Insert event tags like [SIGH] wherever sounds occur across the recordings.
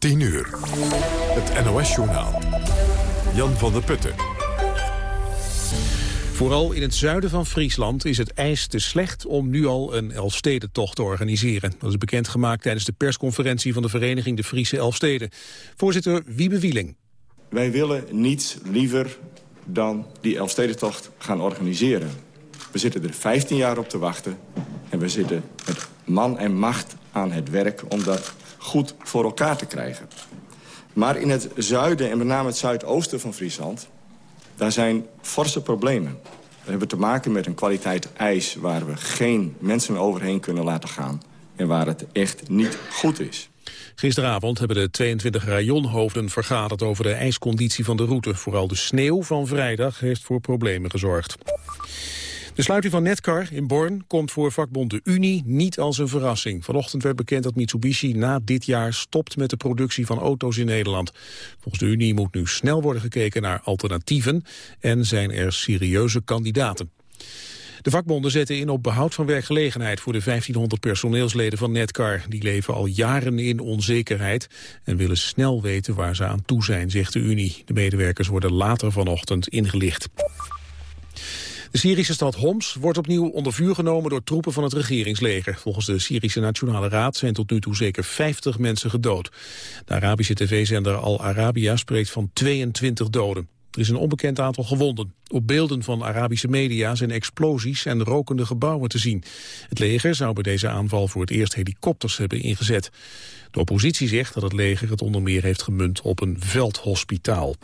10 uur. Het NOS-journaal. Jan van der Putten. Vooral in het zuiden van Friesland is het ijs te slecht om nu al een Elfstedentocht te organiseren. Dat is bekendgemaakt tijdens de persconferentie van de vereniging de Friese Elfsteden. Voorzitter Wiebe Wieling. Wij willen niets liever dan die Elfstedentocht gaan organiseren. We zitten er 15 jaar op te wachten en we zitten met man en macht aan het werk om dat goed voor elkaar te krijgen. Maar in het zuiden en met name het zuidoosten van Friesland... daar zijn forse problemen. We hebben te maken met een kwaliteit ijs... waar we geen mensen overheen kunnen laten gaan... en waar het echt niet goed is. Gisteravond hebben de 22 rajonhoofden vergaderd over de ijsconditie van de route. Vooral de sneeuw van vrijdag heeft voor problemen gezorgd. De sluiting van Netcar in Born komt voor vakbond de Unie niet als een verrassing. Vanochtend werd bekend dat Mitsubishi na dit jaar stopt met de productie van auto's in Nederland. Volgens de Unie moet nu snel worden gekeken naar alternatieven en zijn er serieuze kandidaten. De vakbonden zetten in op behoud van werkgelegenheid voor de 1500 personeelsleden van Netcar. Die leven al jaren in onzekerheid en willen snel weten waar ze aan toe zijn, zegt de Unie. De medewerkers worden later vanochtend ingelicht. De Syrische stad Homs wordt opnieuw onder vuur genomen door troepen van het regeringsleger. Volgens de Syrische Nationale Raad zijn tot nu toe zeker 50 mensen gedood. De Arabische tv-zender Al Arabiya spreekt van 22 doden. Er is een onbekend aantal gewonden. Op beelden van Arabische media zijn explosies en rokende gebouwen te zien. Het leger zou bij deze aanval voor het eerst helikopters hebben ingezet. De oppositie zegt dat het leger het onder meer heeft gemunt op een veldhospitaal.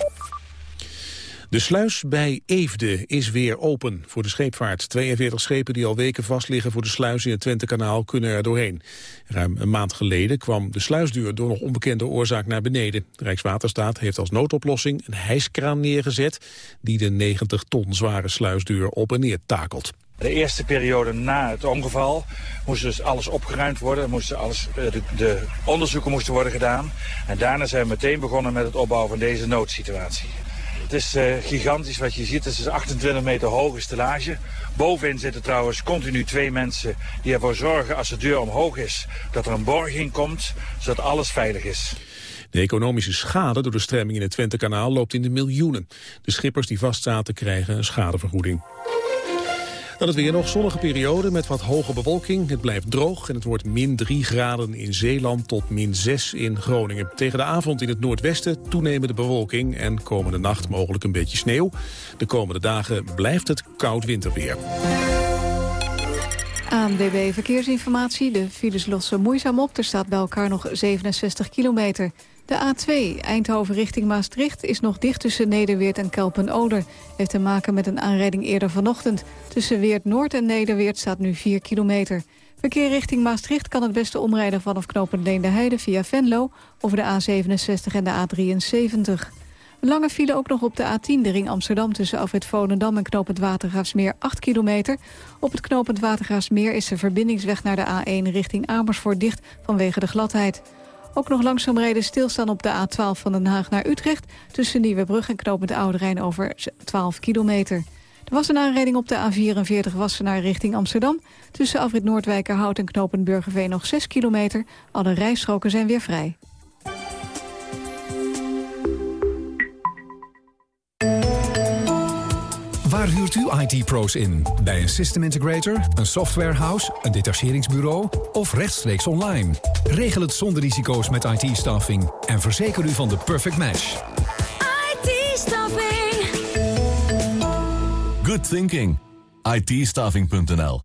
De sluis bij Eefde is weer open voor de scheepvaart. 42 schepen die al weken vastliggen voor de sluis in het Twentekanaal kunnen er doorheen. Ruim een maand geleden kwam de sluisduur door nog onbekende oorzaak naar beneden. De Rijkswaterstaat heeft als noodoplossing een hijskraan neergezet... die de 90 ton zware sluisduur op en neer takelt. De eerste periode na het ongeval moest dus alles opgeruimd worden. Moest alles, eh, de, de, onderzoeken moesten worden gedaan. En daarna zijn we meteen begonnen met het opbouwen van deze noodsituatie. Het is uh, gigantisch wat je ziet. Het is 28 meter hoge stellage. Bovenin zitten trouwens continu twee mensen die ervoor zorgen als de deur omhoog is... dat er een borging komt, zodat alles veilig is. De economische schade door de stremming in het Twentekanaal loopt in de miljoenen. De schippers die vastzaten krijgen een schadevergoeding. Dan het weer nog zonnige periode met wat hoge bewolking. Het blijft droog en het wordt min 3 graden in Zeeland tot min 6 in Groningen. Tegen de avond in het noordwesten toenemende bewolking en komende nacht mogelijk een beetje sneeuw. De komende dagen blijft het koud winterweer. ANWB Verkeersinformatie. De files lossen moeizaam op. Er staat bij elkaar nog 67 kilometer. De A2 Eindhoven richting Maastricht is nog dicht tussen Nederweert en Kelpen-Oder. Heeft te maken met een aanrijding eerder vanochtend. Tussen Weert Noord en Nederweert staat nu 4 kilometer. Verkeer richting Maastricht kan het beste omrijden vanaf knooppunt Leende Heide via Venlo... over de A67 en de A73. Een lange file ook nog op de A10, de ring Amsterdam... tussen Afrit Volendam en knooppunt Watergraafsmeer 8 kilometer. Op het knooppunt Watergraafsmeer is de verbindingsweg naar de A1 richting Amersfoort dicht... vanwege de gladheid. Ook nog langzaam rijden stilstaan op de A12 van Den Haag naar Utrecht... tussen Nieuwebrug en knooppunt Oude Rijn over 12 kilometer. Er was een aanrijding op de A44 Wassenaar richting Amsterdam. Tussen afrit Noordwijkerhout en knooppunt Burgerveen nog 6 kilometer. Alle rijstroken zijn weer vrij. Waar huurt u IT-pro's in? Bij een system integrator, een softwarehouse, een detacheringsbureau of rechtstreeks online? Regel het zonder risico's met IT-staffing en verzeker u van de perfect match. IT-staffing. Good thinking. it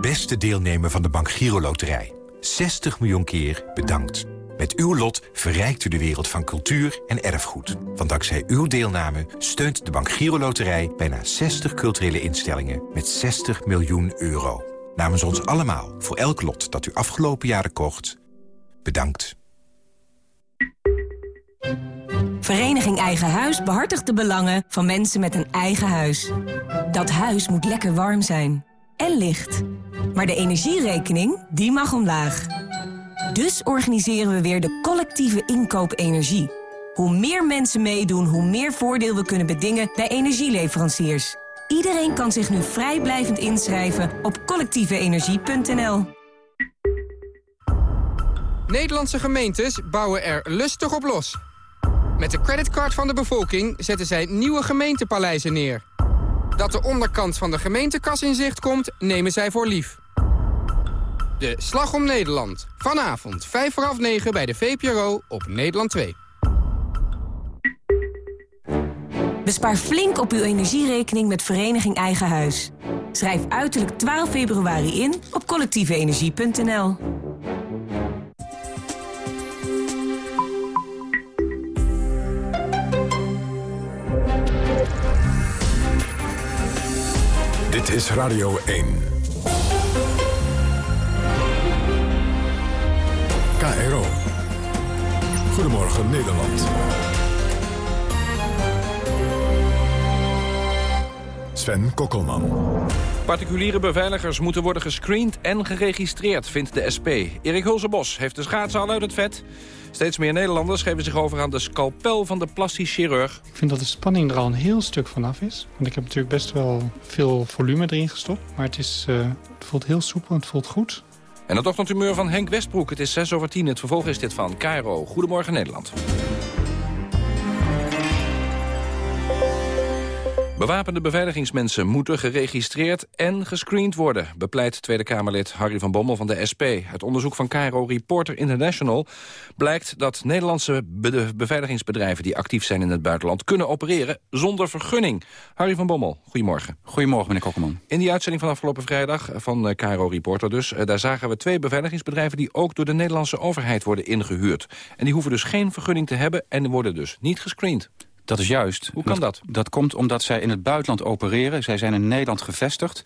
Beste deelnemer van de Bank Giro Loterij. 60 miljoen keer bedankt. Met uw lot verrijkt u de wereld van cultuur en erfgoed. Want dankzij uw deelname steunt de Bank Giro Loterij... bijna 60 culturele instellingen met 60 miljoen euro. Namens ons allemaal, voor elk lot dat u afgelopen jaren kocht... bedankt. Vereniging Eigen Huis behartigt de belangen van mensen met een eigen huis. Dat huis moet lekker warm zijn. En licht. Maar de energierekening, die mag omlaag. Dus organiseren we weer de collectieve inkoop energie. Hoe meer mensen meedoen, hoe meer voordeel we kunnen bedingen bij energieleveranciers. Iedereen kan zich nu vrijblijvend inschrijven op collectieveenergie.nl. Nederlandse gemeentes bouwen er lustig op los. Met de creditcard van de bevolking zetten zij nieuwe gemeentepaleizen neer. Dat de onderkant van de gemeentekas in zicht komt, nemen zij voor lief. De Slag om Nederland. Vanavond, 5 voor half 9 bij de VPRO op Nederland 2. Bespaar flink op uw energierekening met Vereniging Eigen Huis. Schrijf uiterlijk 12 februari in op collectieveenergie.nl. Dit is Radio 1. KRO. Goedemorgen Nederland. Sven Kokkelman. Particuliere beveiligers moeten worden gescreend en geregistreerd, vindt de SP. Erik Hulsebos heeft de schaatsen al uit het vet. Steeds meer Nederlanders geven zich over aan de scalpel van de plastisch chirurg. Ik vind dat de spanning er al een heel stuk vanaf is. Want ik heb natuurlijk best wel veel volume erin gestopt. Maar het, is, uh, het voelt heel soepel en het voelt goed. En het ochtendhumeur van Henk Westbroek. Het is 6 over 10. Het vervolg is dit van Cairo. Goedemorgen Nederland. Bewapende beveiligingsmensen moeten geregistreerd en gescreend worden... bepleit Tweede Kamerlid Harry van Bommel van de SP. Het onderzoek van Cairo Reporter International blijkt dat Nederlandse beveiligingsbedrijven... die actief zijn in het buitenland kunnen opereren zonder vergunning. Harry van Bommel, goedemorgen. Goedemorgen, meneer Kokkelman. In die uitzending van afgelopen vrijdag van Cairo Reporter dus... Eh, daar zagen we twee beveiligingsbedrijven die ook door de Nederlandse overheid worden ingehuurd. En die hoeven dus geen vergunning te hebben en worden dus niet gescreend. Dat is juist. Hoe kan dat? Dat komt omdat zij in het buitenland opereren. Zij zijn in Nederland gevestigd.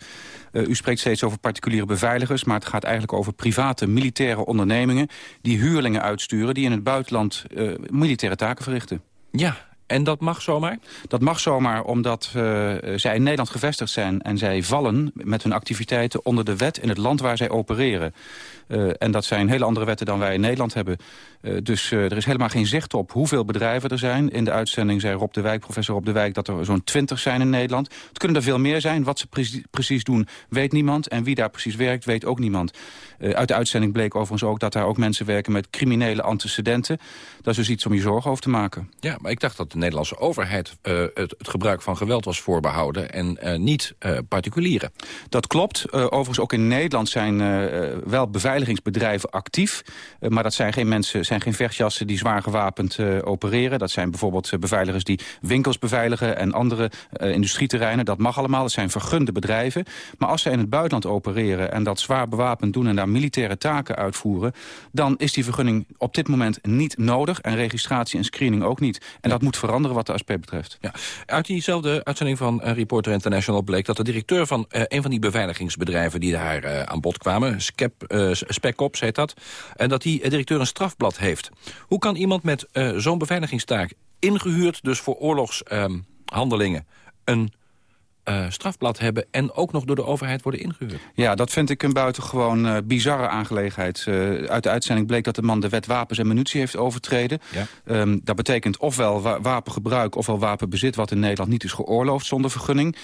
Uh, u spreekt steeds over particuliere beveiligers... maar het gaat eigenlijk over private militaire ondernemingen... die huurlingen uitsturen die in het buitenland uh, militaire taken verrichten. Ja, en dat mag zomaar? Dat mag zomaar omdat uh, zij in Nederland gevestigd zijn... en zij vallen met hun activiteiten onder de wet in het land waar zij opereren. Uh, en dat zijn hele andere wetten dan wij in Nederland hebben. Uh, dus uh, er is helemaal geen zicht op hoeveel bedrijven er zijn. In de uitzending zei Rob de Wijk, professor Rob de Wijk... dat er zo'n twintig zijn in Nederland. Het kunnen er veel meer zijn. Wat ze pre precies doen, weet niemand. En wie daar precies werkt, weet ook niemand. uit de uitzending bleek overigens ook dat daar ook mensen werken... met criminele antecedenten. Dat is dus iets om je zorgen over te maken. Ja, maar ik dacht dat de Nederlandse overheid... Het, het, gebruik van geweld was voorbehouden en niet particulieren. Dat klopt. overigens ook in Nederland zijn wel beveiligd beveiligingsbedrijven actief. Uh, maar dat zijn geen mensen, zijn geen vechtjassen die zwaar gewapend uh, opereren. Dat zijn bijvoorbeeld uh, beveiligers die winkels beveiligen en andere industrieterreinen. Dat mag allemaal, dat zijn vergunde bedrijven. Maar als zij in het buitenland opereren en dat zwaar bewapend doen... en daar militaire taken uitvoeren... dan is die vergunning op dit moment niet nodig. En registratie en screening ook niet. En dat moet veranderen wat de ASP betreft. Ja. Uit diezelfde uitzending van Reporter International bleek dat de directeur van een van die beveiligingsbedrijven die daar aan bod kwamen, Skep, Spec Ops heet dat. En dat die directeur een strafblad heeft. Hoe kan iemand met uh, zo'n beveiligingstaak ingehuurd... dus voor oorlogshandelingen... Een uh, strafblad hebben en ook nog door de overheid worden ingehuurd. Ja, dat vind ik een buitengewoon uh, bizarre aangelegenheid. Uh, uit de uitzending bleek dat de man de wet wapens en munitie heeft overtreden. Ja. Um, dat betekent ofwel wa wapengebruik ofwel wapenbezit... wat in Nederland niet is geoorloofd zonder vergunning.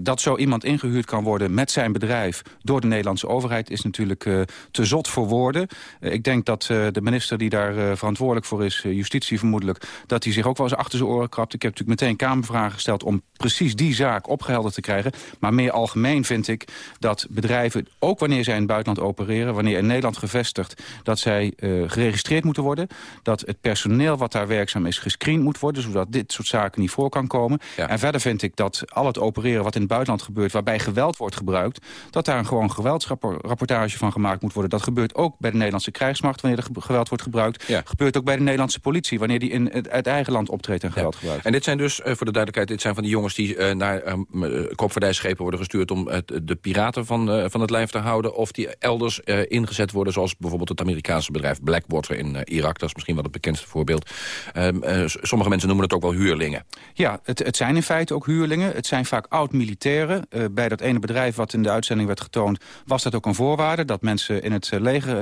dat zo iemand ingehuurd kan worden met zijn bedrijf... door de Nederlandse overheid is natuurlijk te zot voor woorden. ik denk dat de minister die daar verantwoordelijk voor is... justitie vermoedelijk, dat hij zich ook wel eens achter zijn oren krabt. Ik heb natuurlijk meteen Kamervragen gesteld om precies die zaak opgehelderd te krijgen. Maar meer algemeen vind ik dat bedrijven, ook wanneer zij in het buitenland opereren... wanneer in Nederland gevestigd, dat zij uh, geregistreerd moeten worden. Dat het personeel wat daar werkzaam is gescreend moet worden... zodat dit soort zaken niet voor kan komen. Ja. En verder vind ik dat al het opereren wat in het buitenland gebeurt... waarbij geweld wordt gebruikt, dat daar een gewoon geweldsrapportage van gemaakt moet worden. Dat gebeurt ook bij de Nederlandse krijgsmacht wanneer er geweld wordt gebruikt. Ja. Gebeurt ook bij de Nederlandse politie wanneer die in het, het eigen land optreedt en geweld ja. gebruikt. En dit zijn dus, uh, voor de duidelijkheid, dit zijn van die jongens die uh, naar koopvaardijschepen worden gestuurd... om het, de piraten van, uh, van het lijf te houden... of die elders ingezet worden, zoals bijvoorbeeld het Amerikaanse bedrijf Blackwater in Irak. Dat is misschien wel het bekendste voorbeeld. sommige mensen noemen het ook wel huurlingen. Ja, het, het zijn in feite ook huurlingen. Het zijn vaak oud-militairen. bij dat ene bedrijf wat in de uitzending werd getoond... was dat ook een voorwaarde, dat mensen in het leger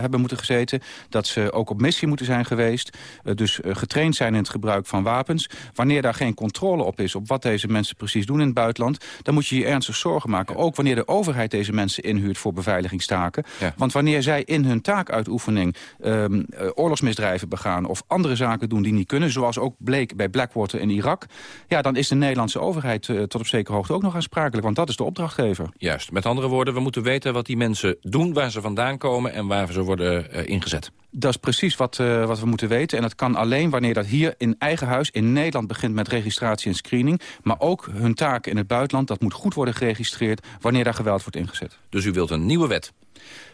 hebben moeten gezeten... dat ze ook op missie moeten zijn geweest. dus getraind zijn in het gebruik van wapens. Wanneer daar geen controle op is op wat deze mensen precies doen in het buitenland... dan moet je je ernstig zorgen maken. Ook wanneer de overheid deze mensen inhuurt voor beveiligingstaken. Want wanneer zij in hun taakuitoefening um, oorlogsmisdrijven begaan... of andere zaken doen die niet kunnen, zoals ook bleek bij Blackwater in Irak... ja, dan is de Nederlandse overheid uh, tot op zekere hoogte ook nog aansprakelijk. Want dat is de opdrachtgever. Juist. Met andere woorden, we moeten weten wat die mensen doen... waar ze vandaan komen en waar ze worden uh, ingezet. Dat is precies wat, uh, wat we moeten weten. En dat kan alleen wanneer dat hier in eigen huis in Nederland begint met registratie en screening. Maar ook hun taken in het buitenland, dat moet goed worden geregistreerd wanneer daar geweld wordt ingezet. Dus u wilt een nieuwe wet?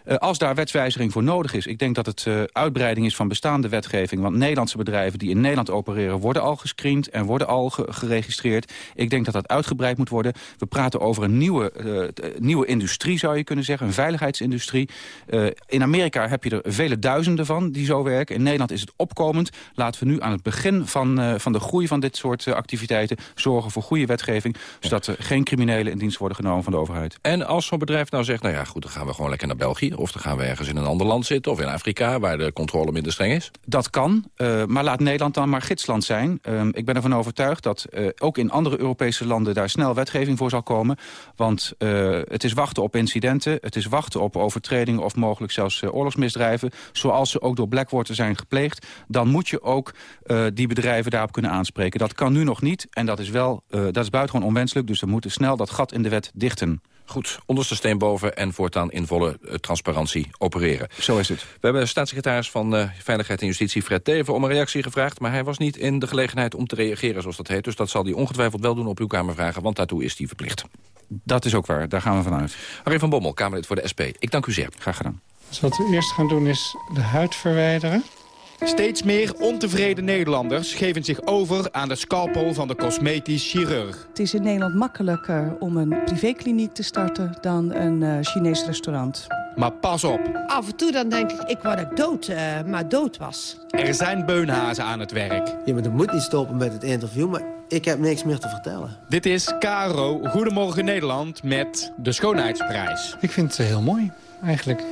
Uh, als daar wetswijziging voor nodig is. Ik denk dat het uh, uitbreiding is van bestaande wetgeving. Want Nederlandse bedrijven die in Nederland opereren... worden al gescreend en worden al ge geregistreerd. Ik denk dat dat uitgebreid moet worden. We praten over een nieuwe, uh, nieuwe industrie, zou je kunnen zeggen. Een veiligheidsindustrie. in Amerika heb je er vele duizenden van die zo werken. In Nederland is het opkomend. Laten we nu aan het begin van, van de groei van dit soort activiteiten... zorgen voor goede wetgeving. Zodat er geen criminelen in dienst worden genomen van de overheid. En als zo'n bedrijf nou zegt... nou ja, goed, dan gaan we gewoon lekker naar België of dan gaan we ergens in een ander land zitten... of in Afrika, waar de controle minder streng is? Dat kan, uh, maar laat Nederland dan maar gidsland zijn. Uh, ik ben ervan overtuigd dat uh, ook in andere Europese landen... daar snel wetgeving voor zal komen. Want het is wachten op incidenten. Het is wachten op overtredingen of mogelijk zelfs oorlogsmisdrijven. Zoals ze ook door Blackwater zijn gepleegd. Dan moet je ook die bedrijven daarop kunnen aanspreken. Dat kan nu nog niet en dat is, wel, dat is buitengewoon onwenselijk. Dus we moeten snel dat gat in de wet dichten. Goed, onderste steen boven en voortaan in volle uh, transparantie opereren. Zo is het. We hebben staatssecretaris van uh, Veiligheid en Justitie Fred Teven om een reactie gevraagd... maar hij was niet in de gelegenheid om te reageren zoals dat heet. Dus dat zal hij ongetwijfeld wel doen op uw Kamervragen, want daartoe is hij verplicht. Dat is ook waar, daar gaan we vanuit. Arjen van Bommel, Kamerlid voor de SP. Ik dank u zeer. Graag gedaan. Dus wat we eerst gaan doen is de huid verwijderen. Steeds meer ontevreden Nederlanders geven zich over aan de scalpel van de cosmetisch chirurg. Het is in Nederland makkelijker om een privékliniek te starten dan een uh, Chinees restaurant. Maar pas op. Af en toe dan denk ik, ik word ik dood, uh, maar dood was. Er zijn beunhazen aan het werk. Ja, maar dat moet niet stoppen met het interview, maar ik heb niks meer te vertellen. Dit is Caro Goedemorgen Nederland met de Schoonheidsprijs. Ik vind het heel mooi, eigenlijk.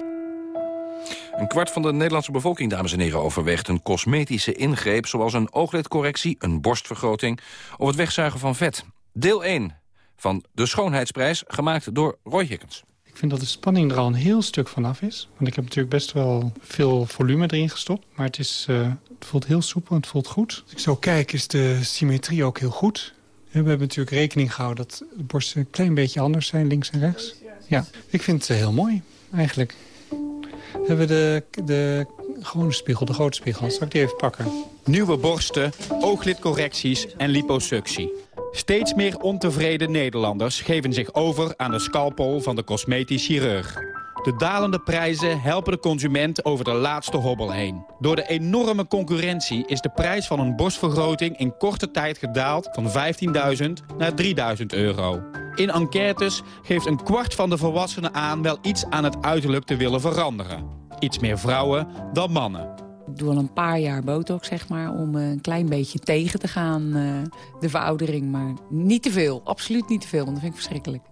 Een kwart van de Nederlandse bevolking, dames en heren, overweegt een cosmetische ingreep... zoals een ooglidcorrectie, een borstvergroting of het wegzuigen van vet. Deel 1 van de Schoonheidsprijs, gemaakt door Roy Hickens. Ik vind dat de spanning er al een heel stuk vanaf is. Want ik heb natuurlijk best wel veel volume erin gestopt. Maar het, is, uh, het voelt heel soepel, het voelt goed. Als ik zo kijk is de symmetrie ook heel goed. We hebben natuurlijk rekening gehouden dat de borsten een klein beetje anders zijn, links en rechts. Ja, ik vind het heel mooi, eigenlijk hebben we de, de gewone spiegel, de grote spiegel. Zal ik die even pakken? Nieuwe borsten, ooglidcorrecties en liposuctie. Steeds meer ontevreden Nederlanders geven zich over aan de scalpel van de cosmetisch chirurg. De dalende prijzen helpen de consument over de laatste hobbel heen. Door de enorme concurrentie is de prijs van een borstvergroting in korte tijd gedaald van 15.000 naar 3.000 euro. In enquêtes geeft een kwart van de volwassenen aan wel iets aan het uiterlijk te willen veranderen. Iets meer vrouwen dan mannen. Ik doe al een paar jaar botox, zeg maar, om een klein beetje tegen te gaan, de veroudering. Maar niet te veel, absoluut niet te veel, want dat vind ik verschrikkelijk.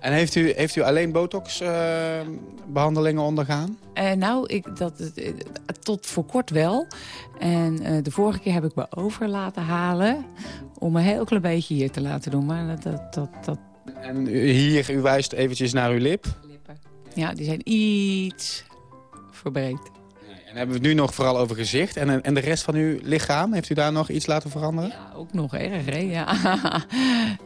En heeft u, heeft u alleen botox-behandelingen uh, ondergaan? Uh, nou, ik, dat, uh, tot voor kort wel. En de vorige keer heb ik me over laten halen... om een heel klein beetje hier te laten doen. Maar dat, dat, dat, dat... En hier, u wijst eventjes naar uw lip? Lippen. Ja, die zijn iets verbreed. En hebben we het nu nog vooral over gezicht. En, en de rest van uw lichaam, heeft u daar nog iets laten veranderen? Ja, ook nog erg, hè? Ja.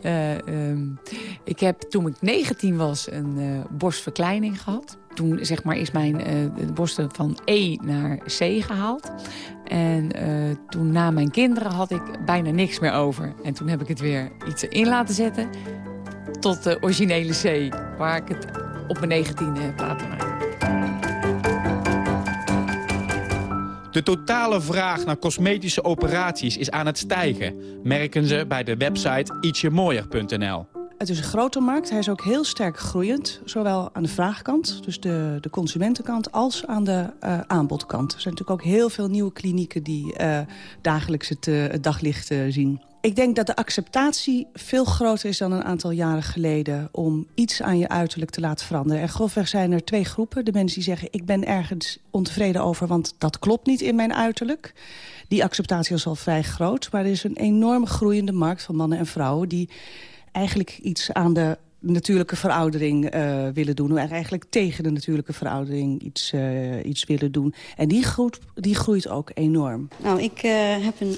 uh, [LAUGHS] um, ik heb toen ik 19 was een uh, borstverkleining gehad. Toen zeg maar, is mijn uh, borsten van E naar C gehaald. En toen na mijn kinderen had ik bijna niks meer over. En toen heb ik het weer iets in laten zetten. Tot de originele C, waar ik het op mijn 19e heb laten maken. De totale vraag naar cosmetische operaties is aan het stijgen, merken ze bij de website ietsjemooier.nl. Het is een grote markt. Hij is ook heel sterk groeiend. Zowel aan de vraagkant, dus de, de consumentenkant, als aan de uh, aanbodkant. Er zijn natuurlijk ook heel veel nieuwe klinieken die uh, dagelijks het, het daglicht zien. Ik denk dat de acceptatie veel groter is dan een aantal jaren geleden... om iets aan je uiterlijk te laten veranderen. En grofweg zijn er twee groepen. De mensen die zeggen, ik ben ergens ontevreden over... want dat klopt niet in mijn uiterlijk. Die acceptatie is al vrij groot. Maar er is een enorme groeiende markt van mannen en vrouwen... die eigenlijk iets aan de natuurlijke veroudering uh, willen doen. Eigenlijk tegen de natuurlijke veroudering iets, uh, iets willen doen. En die groeit, die groeit ook enorm. Nou, ik uh, heb een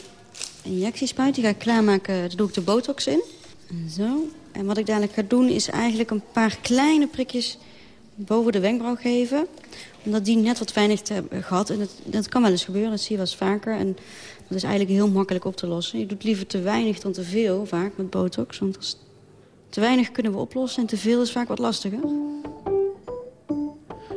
injectiespuit. Die ga ik klaarmaken. Daar doe ik de botox in. Zo. En wat ik dadelijk ga doen is eigenlijk een paar kleine prikjes boven de wenkbrauw geven. Omdat die net wat weinig hebben gehad. En dat, dat kan wel eens gebeuren, dat zie je wel eens vaker. En dat is eigenlijk heel makkelijk op te lossen. Je doet liever te weinig dan te veel, vaak, met botox. Want te weinig kunnen we oplossen en te veel is vaak wat lastiger.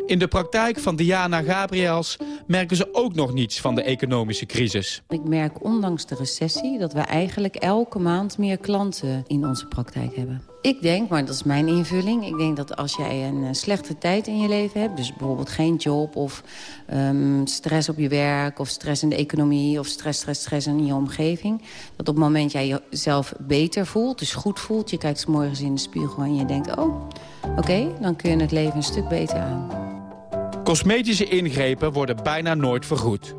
In de praktijk van Diana Gabriels merken ze ook nog niets van de economische crisis. Ik merk ondanks de recessie dat we eigenlijk elke maand meer klanten in onze praktijk hebben. Ik denk, maar dat is mijn invulling... ik denk dat als jij een slechte tijd in je leven hebt... dus bijvoorbeeld geen job of um, stress op je werk... of stress in de economie of stress, stress, stress in je omgeving... dat op het moment jij jezelf beter voelt, dus goed voelt... je kijkt s morgens in de spiegel en je denkt... oh, oké, dan kun je het leven een stuk beter aan. Cosmetische ingrepen worden bijna nooit vergoed.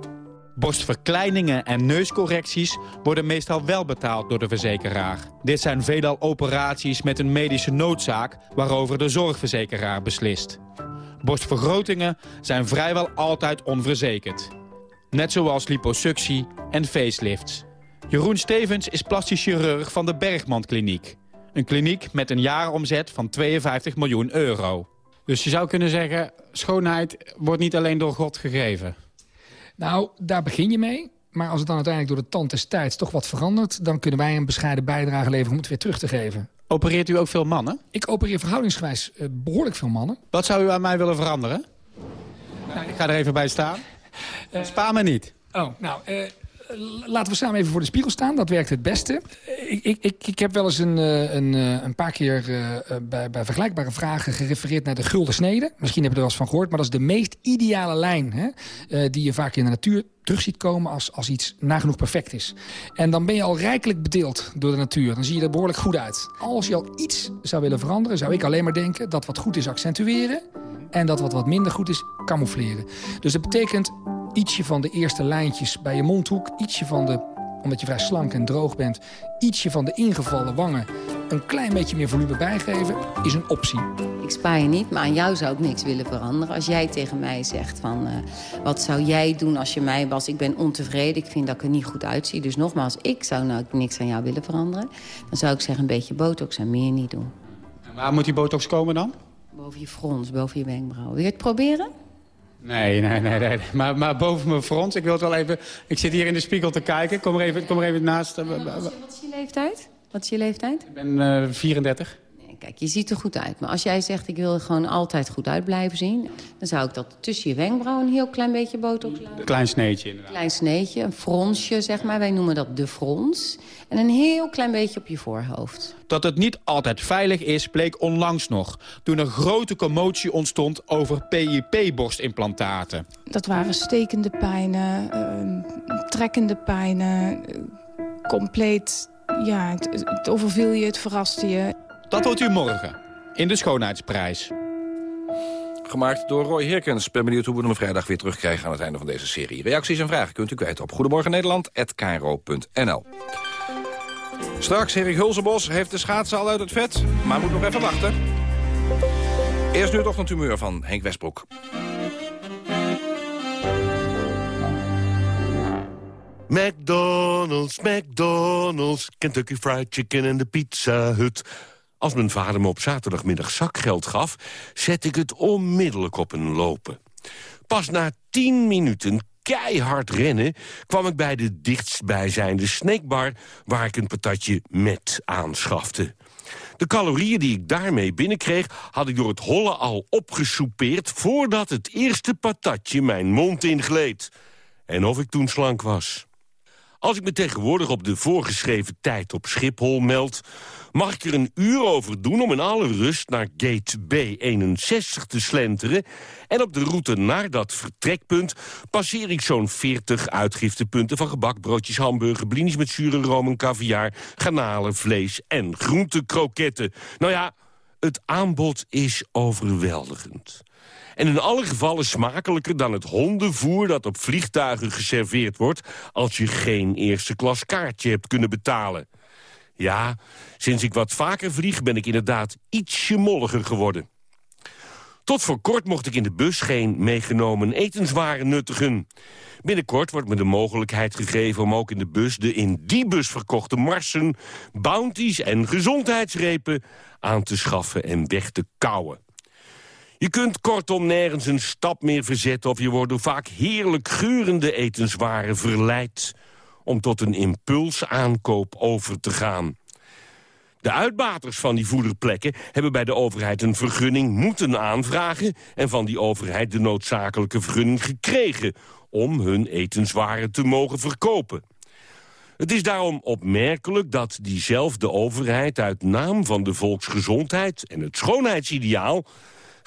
Borstverkleiningen en neuscorrecties worden meestal wel betaald door de verzekeraar. Dit zijn veelal operaties met een medische noodzaak waarover de zorgverzekeraar beslist. Borstvergrotingen zijn vrijwel altijd onverzekerd. Net zoals liposuctie en facelifts. Jeroen Stevens is plastisch chirurg van de Bergman Kliniek. Een kliniek met een jaaromzet van 52 miljoen euro. Dus je zou kunnen zeggen, schoonheid wordt niet alleen door God gegeven. Nou, daar begin je mee. Maar als het dan uiteindelijk door de tand des tijds toch wat verandert... dan kunnen wij een bescheiden bijdrage leveren om het weer terug te geven. Opereert u ook veel mannen? Ik opereer verhoudingsgewijs uh, behoorlijk veel mannen. Wat zou u aan mij willen veranderen? Nou, ik ga er even bij staan. Uh, Spaar me niet. Oh, nou, uh, laten we samen even voor de spiegel staan. Dat werkt het beste. Ik, ik, ik, heb wel eens een, een, een paar keer bij, bij vergelijkbare vragen gerefereerd naar de gulden snede. Misschien heb je er wel eens van gehoord. Maar dat is de meest ideale lijn hè, die je vaak in de natuur terug ziet komen als, als iets nagenoeg perfect is. En dan ben je al rijkelijk bedeeld door de natuur. Dan zie je er behoorlijk goed uit. Als je al iets zou willen veranderen, zou ik alleen maar denken... dat wat goed is accentueren en dat wat wat minder goed is camoufleren. Dus dat betekent ietsje van de eerste lijntjes bij je mondhoek... ietsje van de omdat je vrij slank en droog bent... ietsje van de ingevallen wangen een klein beetje meer volume bijgeven, is een optie. Ik spaar je niet, maar aan jou zou ik niks willen veranderen. Als jij tegen mij zegt van, uh, wat zou jij doen als je mij was? Ik ben ontevreden, ik vind dat ik er niet goed uitzie. Dus nogmaals, ik zou nou niks aan jou willen veranderen. Dan zou ik zeggen, een beetje botox en meer niet doen. waar moet die botox komen dan? Boven je frons, boven je wenkbrauw. Wil je het proberen? Nee, nee, nee, nee. Maar, maar boven mijn front, ik wil het wel even... Ik zit hier in de spiegel te kijken. Kom er even, kom er even naast. Wat is je leeftijd? Wat is je leeftijd? Ik ben uh, 34. Kijk, je ziet er goed uit. Maar als jij zegt, ik wil er gewoon altijd goed uit blijven zien... dan zou ik dat tussen je wenkbrauw een heel klein beetje botox laten. Een klein sneetje inderdaad. Een klein sneetje, een fronsje, zeg maar. Wij noemen dat de frons. En een heel klein beetje op je voorhoofd. Dat het niet altijd veilig is, bleek onlangs nog... toen er grote commotie ontstond over PIP-borstimplantaten. Dat waren stekende pijnen, uh, trekkende pijnen... Uh, compleet ja, het, het overviel je, het verraste je. Dat hoort u morgen in de Schoonheidsprijs. Gemaakt door Roy Herkens. Ben benieuwd hoe we hem vrijdag weer terugkrijgen aan het einde van deze serie. Reacties en vragen kunt u kwijt op Goedemorgen Nederland@kro.nl. Straks Erik Hulsenbos heeft de schaatsen al uit het vet, maar moet nog even wachten. Eerst nu het ochtendhumeur van Henk Westbroek. McDonald's, McDonald's, Kentucky Fried Chicken en de Pizza Hut. Als mijn vader me op zaterdagmiddag zakgeld gaf... zet ik het onmiddellijk op een lopen. Pas na tien minuten keihard rennen... kwam ik bij de dichtstbijzijnde snackbar... waar ik een patatje met aanschafte. De calorieën die ik daarmee binnenkreeg... had ik door het hollen al opgesoupeerd... voordat het eerste patatje mijn mond ingleed. En of ik toen slank was. Als ik me tegenwoordig op de voorgeschreven tijd op Schiphol meld... mag ik er een uur over doen om in alle rust naar gate B61 te slenteren... en op de route naar dat vertrekpunt passeer ik zo'n 40 uitgiftepunten... van gebak, broodjes, hamburger, blinis met zure room en caviar... garnalen, vlees en groentekroketten. Nou ja, het aanbod is overweldigend. En in alle gevallen smakelijker dan het hondenvoer dat op vliegtuigen geserveerd wordt... als je geen eerste klas kaartje hebt kunnen betalen. Ja, sinds ik wat vaker vlieg ben ik inderdaad ietsje molliger geworden. Tot voor kort mocht ik in de bus geen meegenomen etenswaren nuttigen. Binnenkort wordt me de mogelijkheid gegeven om ook in de bus... de in die bus verkochte marsen, bounties en gezondheidsrepen... aan te schaffen en weg te kouwen. Je kunt kortom nergens een stap meer verzetten... of je wordt door vaak heerlijk geurende etenswaren verleid... om tot een impulsaankoop over te gaan. De uitbaters van die voederplekken hebben bij de overheid een vergunning moeten aanvragen... en van die overheid de noodzakelijke vergunning gekregen... om hun etenswaren te mogen verkopen. Het is daarom opmerkelijk dat diezelfde overheid... uit naam van de volksgezondheid en het schoonheidsideaal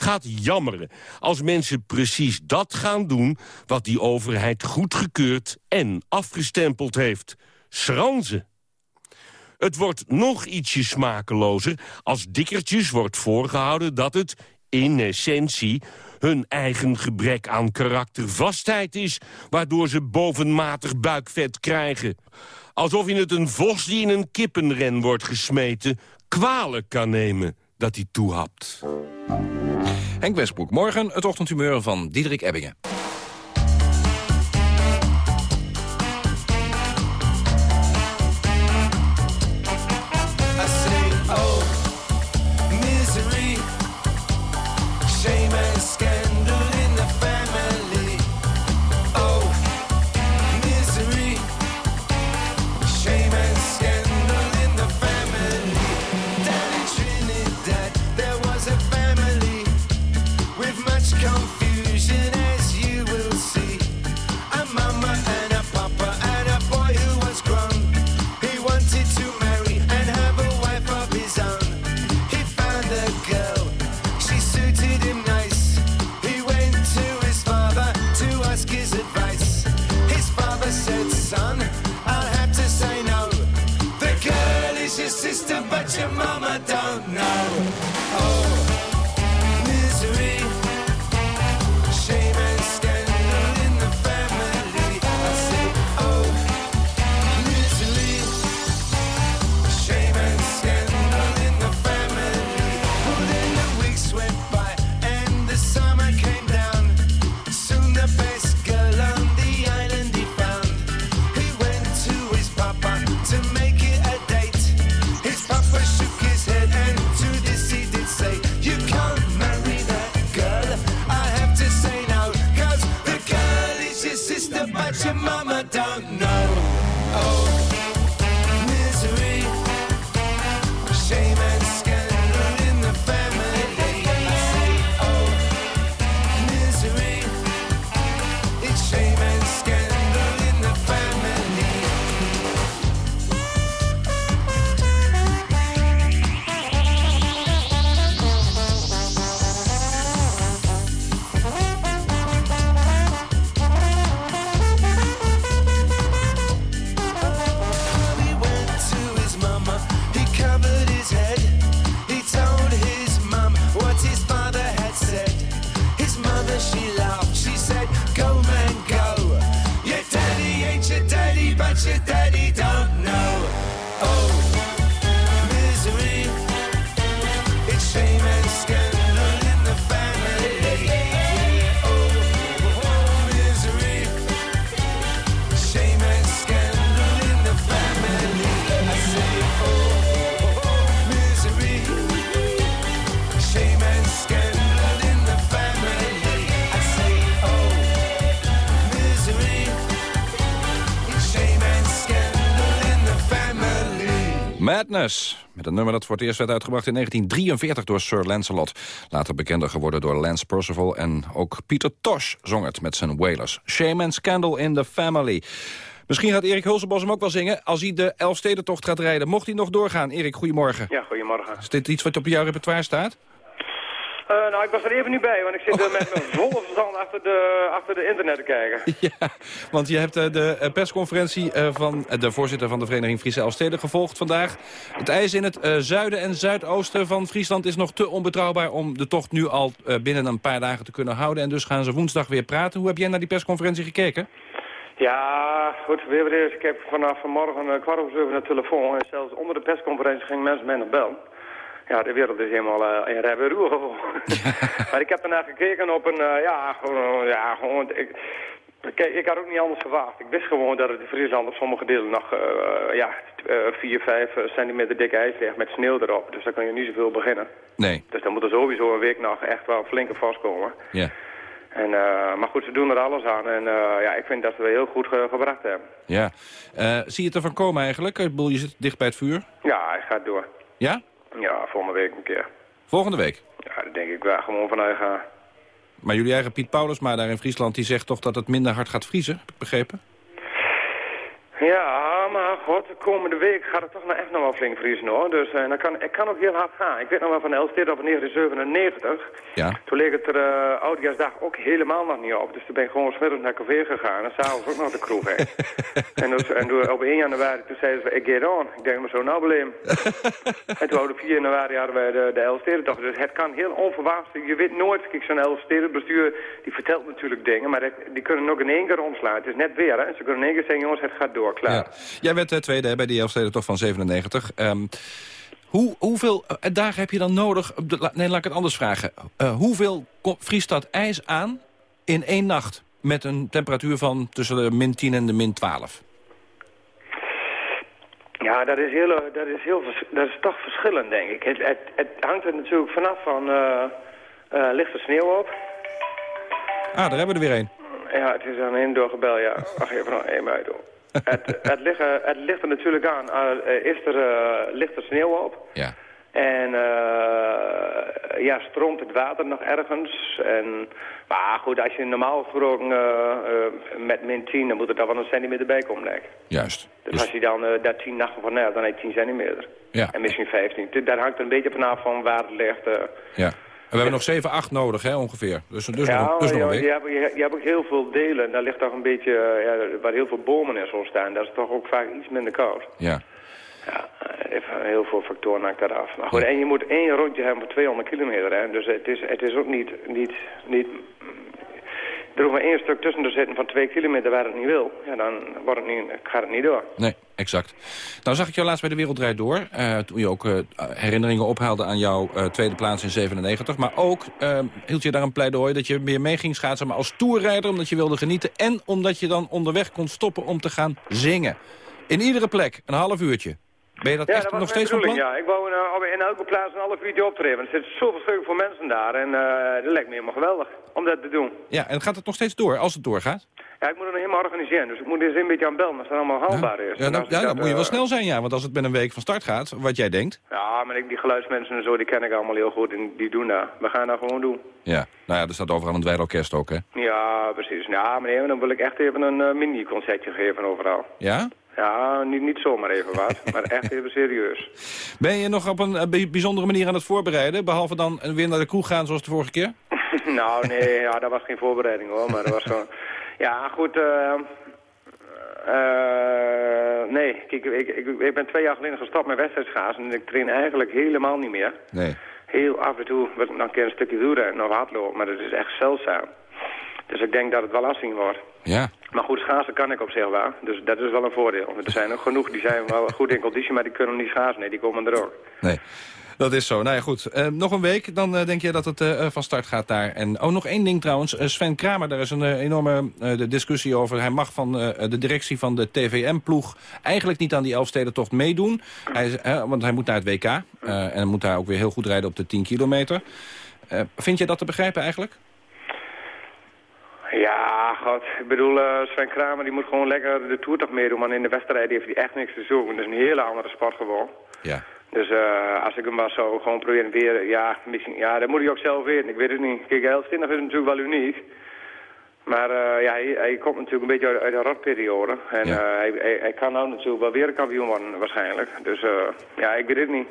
gaat jammeren als mensen precies dat gaan doen... wat die overheid goedgekeurd en afgestempeld heeft. Schranzen. Het wordt nog ietsje smakelozer als dikkertjes wordt voorgehouden dat het, in essentie, hun eigen gebrek aan karaktervastheid is... waardoor ze bovenmatig buikvet krijgen. Alsof je het een vos die in een kippenren wordt gesmeten... kwalijk kan nemen dat hij toehapt. Henk Westbroek, morgen het ochtendhumeur van Diederik Ebbingen. Met een nummer dat voor het eerst werd uitgebracht in 1943 door Sir Lancelot. Later bekender geworden door Lance Percival en ook Peter Tosh zong het met zijn Wailers. Shame and Scandal in the Family. Misschien gaat Erik Hulsenbos hem ook wel zingen als hij de Elfstedentocht gaat rijden. Mocht hij nog doorgaan? Erik, goedemorgen. Ja, goedemorgen. Is dit iets wat op jouw repertoire staat? Eh, nou, ik was er even niet bij, want ik zit er met [LAUGHS] mijn volle verstand achter de, achter de internet te kijken. [LAUGHS] Ja, want je hebt eh, de eh, persconferentie eh, van eh, de voorzitter van de Vereniging Friese Elfsteden gevolgd vandaag. Het ijs in het eh, zuiden en zuidoosten van Friesland is nog te onbetrouwbaar om de tocht nu al eh, binnen een paar dagen te kunnen houden. En dus gaan ze woensdag weer praten. Hoe heb jij naar die persconferentie gekeken? Ja, goed, weer weer eens. Ik heb vanaf vanmorgen kwart over zeven naar de telefoon. En zelfs onder de persconferentie gingen mensen mij nog bellen. Ja, de wereld is helemaal uh, in rep en roer [LAUGHS] maar ik heb daarna gekeken op een, uh, ja, gewoon, ja, gewoon... Ik, Kijk, ik had ook niet anders verwacht. Ik wist gewoon dat het in Friesland op sommige delen nog uh, ja, 4, 5 centimeter dik ijs ligt met sneeuw erop. Dus daar kan je niet zoveel beginnen. Nee. Dus dan moet er sowieso een week nog echt wel flinke vastkomen. Ja. En, uh, maar goed, ze doen er alles aan. En uh, ja, ik vind dat we heel goed ge gebracht hebben. Ja. Zie je het ervan komen eigenlijk? Je zit dicht bij het vuur. Ja, hij gaat door. Ja? Ja, volgende week een keer. Volgende week? Ja, daar denk ik wel gewoon vanuit gaan. Maar jullie eigen Piet Paulus, maar daar in Friesland, die zegt toch dat het minder hard gaat vriezen, heb ik begrepen? Ja, maar god, de komende week gaat het toch nog echt nog wel flink vriezen hoor. Dus uh, dan kan, ik kan ook heel hard gaan. Ik weet nog wel van Elstede op 1997. Ja. Toen leek het er uh, Oudjaarsdag ook helemaal nog niet op. Dus toen ben ik gewoon smiddags naar café gegaan. En s'avonds ook nog de kroeg heen. [LAUGHS] en, dus, en toen, op 1 januari toen zeiden ze, ik get on. Ik denk, maar zo nou beleem. [LAUGHS] en toen op 4 januari hadden wij de, de Elstede toch. Dus het kan heel onverwachts. Je weet nooit, kijk zo'n bestuur, die vertelt natuurlijk dingen. Maar die, die kunnen ook in één keer omslaan. Het is net weer hè. Ze kunnen in één keer zeggen, jongens, het gaat door. Klaar. Ja. Jij werd uh, tweede hè, bij die Elfstedentocht van 97. Um, hoe, hoeveel uh, dagen heb je dan nodig? Nee, laat ik het anders vragen. Uh, hoeveel vriest dat ijs aan in één nacht? Met een temperatuur van tussen de min 10 en de min 12? Ja, dat is, heel, dat is, heel, dat is toch verschillend, denk ik. Het, het, het hangt er natuurlijk vanaf van... ligt er sneeuw op? Ah, daar hebben we er weer een. Ja, het is aan een doorgebel, ja. Wacht even nog één minuut. Het, het, ligt, het ligt er natuurlijk aan. Uh, is er, uh, ligt er sneeuw op? Ja. En uh, ja, stroomt het water nog ergens? En, maar goed, als je normaal gesproken met min 10, dan moet er dan wel een centimeter bij komen, denk ik. Juist. Dus, dus... als je dan daar 10 nachten van hebt, dan heb je 10 centimeter. Ja. En misschien 15. Daar hangt er een beetje vanaf van waar het ligt. ja. We hebben nog 7, 8 nodig, hè, ongeveer. Dus, dus ja, nog, dus nog een week. Je, hebt, je, je hebt ook heel veel delen. En daar ligt toch een beetje, ja, waar heel veel bomen en zo staan. Dat is toch ook vaak iets minder koud. Ja. Ja, even heel veel factoren. Maar goed, ja. en je moet één rondje hebben voor 200 kilometer. Hè. Dus het is, het is ook niet, niet, niet... Er maar één stuk tussen te zitten van twee kilometer waar het niet wil. Ja, dan wordt het niet, gaat het niet door. Nee, exact. Nou zag ik jou laatst bij de Wereldrijd Door. Uh, toen je ook uh, herinneringen ophaalde aan jouw uh, tweede plaats in 97. Maar ook hield je daar een pleidooi dat je weer mee ging schaatsen. Maar als toerrijder, omdat je wilde genieten. En omdat je dan onderweg kon stoppen om te gaan zingen. In iedere plek, een half uurtje. Ben je dat ja, echt dat nog steeds van plan? Ja, ik wou in, in elke plaats een half uurtje optreden. Er zitten zoveel stukken voor mensen daar. En uh, dat lijkt me helemaal geweldig om dat te doen. Ja, en gaat het nog steeds door, als het doorgaat? Ja, ik moet het nog helemaal organiseren. Dus ik moet eens een beetje aan bellen als het allemaal haalbaar is. Ja, dan, ja, dan moet je wel snel zijn, ja. Want als het met een week van start gaat, wat jij denkt... Ja, maar ik, die geluidsmensen en zo, die ken ik allemaal heel goed. En die doen dat. We gaan dat gewoon doen. Ja, nou ja, er staat overal een dweilorkest ook, hè? Ja, precies. Ja, meneer, dan wil ik echt even een uh, mini-concertje geven overal. Ja? Ja, niet, niet zomaar even wat, [LAUGHS] maar echt even serieus. Ben je nog op een uh, bijzondere manier aan het voorbereiden? Behalve dan weer naar de kroeg gaan zoals de vorige keer? [LAUGHS] nou, nee, ja, dat was geen voorbereiding hoor, maar dat was gewoon... Ja, goed, uh, uh, nee, kijk, ik, ik, ik ben twee jaar geleden gestopt met wedstrijdschaatsen en ik train eigenlijk helemaal niet meer. Nee. Heel af en toe wil ik nog een keer een stukje wielrennen of hardlopen, maar dat is echt zeldzaam. Dus ik denk dat het wel afzien wordt. Ja. Maar goed, schaatsen kan ik op zich wel. Dus dat is wel een voordeel. Er zijn ook genoeg die zijn wel goed in conditie, maar die kunnen niet schaatsen. Nee, die komen er ook. Nee. Dat is zo. Nou ja, goed. Uh, nog een week, dan uh, denk je dat het uh, van start gaat daar. En oh, nog één ding trouwens. Sven Kramer, daar is een enorme discussie over. Hij mag van de directie van de TVM-ploeg eigenlijk niet aan die Elfstedentocht meedoen. Hij, want hij moet naar het WK. en moet daar ook weer heel goed rijden op de 10 kilometer. vind je dat te begrijpen eigenlijk? Ja, god. Ik bedoel, uh, Sven Kramer die moet gewoon lekker de Tour toch meedoen. Maar in de wedstrijd heeft hij echt niks te zoeken. Dat is een hele andere sport gewoon. Ja. Dus uh, als ik hem maar zo gewoon proberen weer... Ja, misschien, ja, dat moet hij ook zelf weten. Ik weet het niet. Kijk, Helstinders is natuurlijk wel uniek. Maar uh, ja, hij, hij, komt natuurlijk een beetje uit, uit de rotperiode. En ja. hij, hij, hij, kan nou natuurlijk wel weer een kampioen worden waarschijnlijk. Dus ja, ik weet het niet.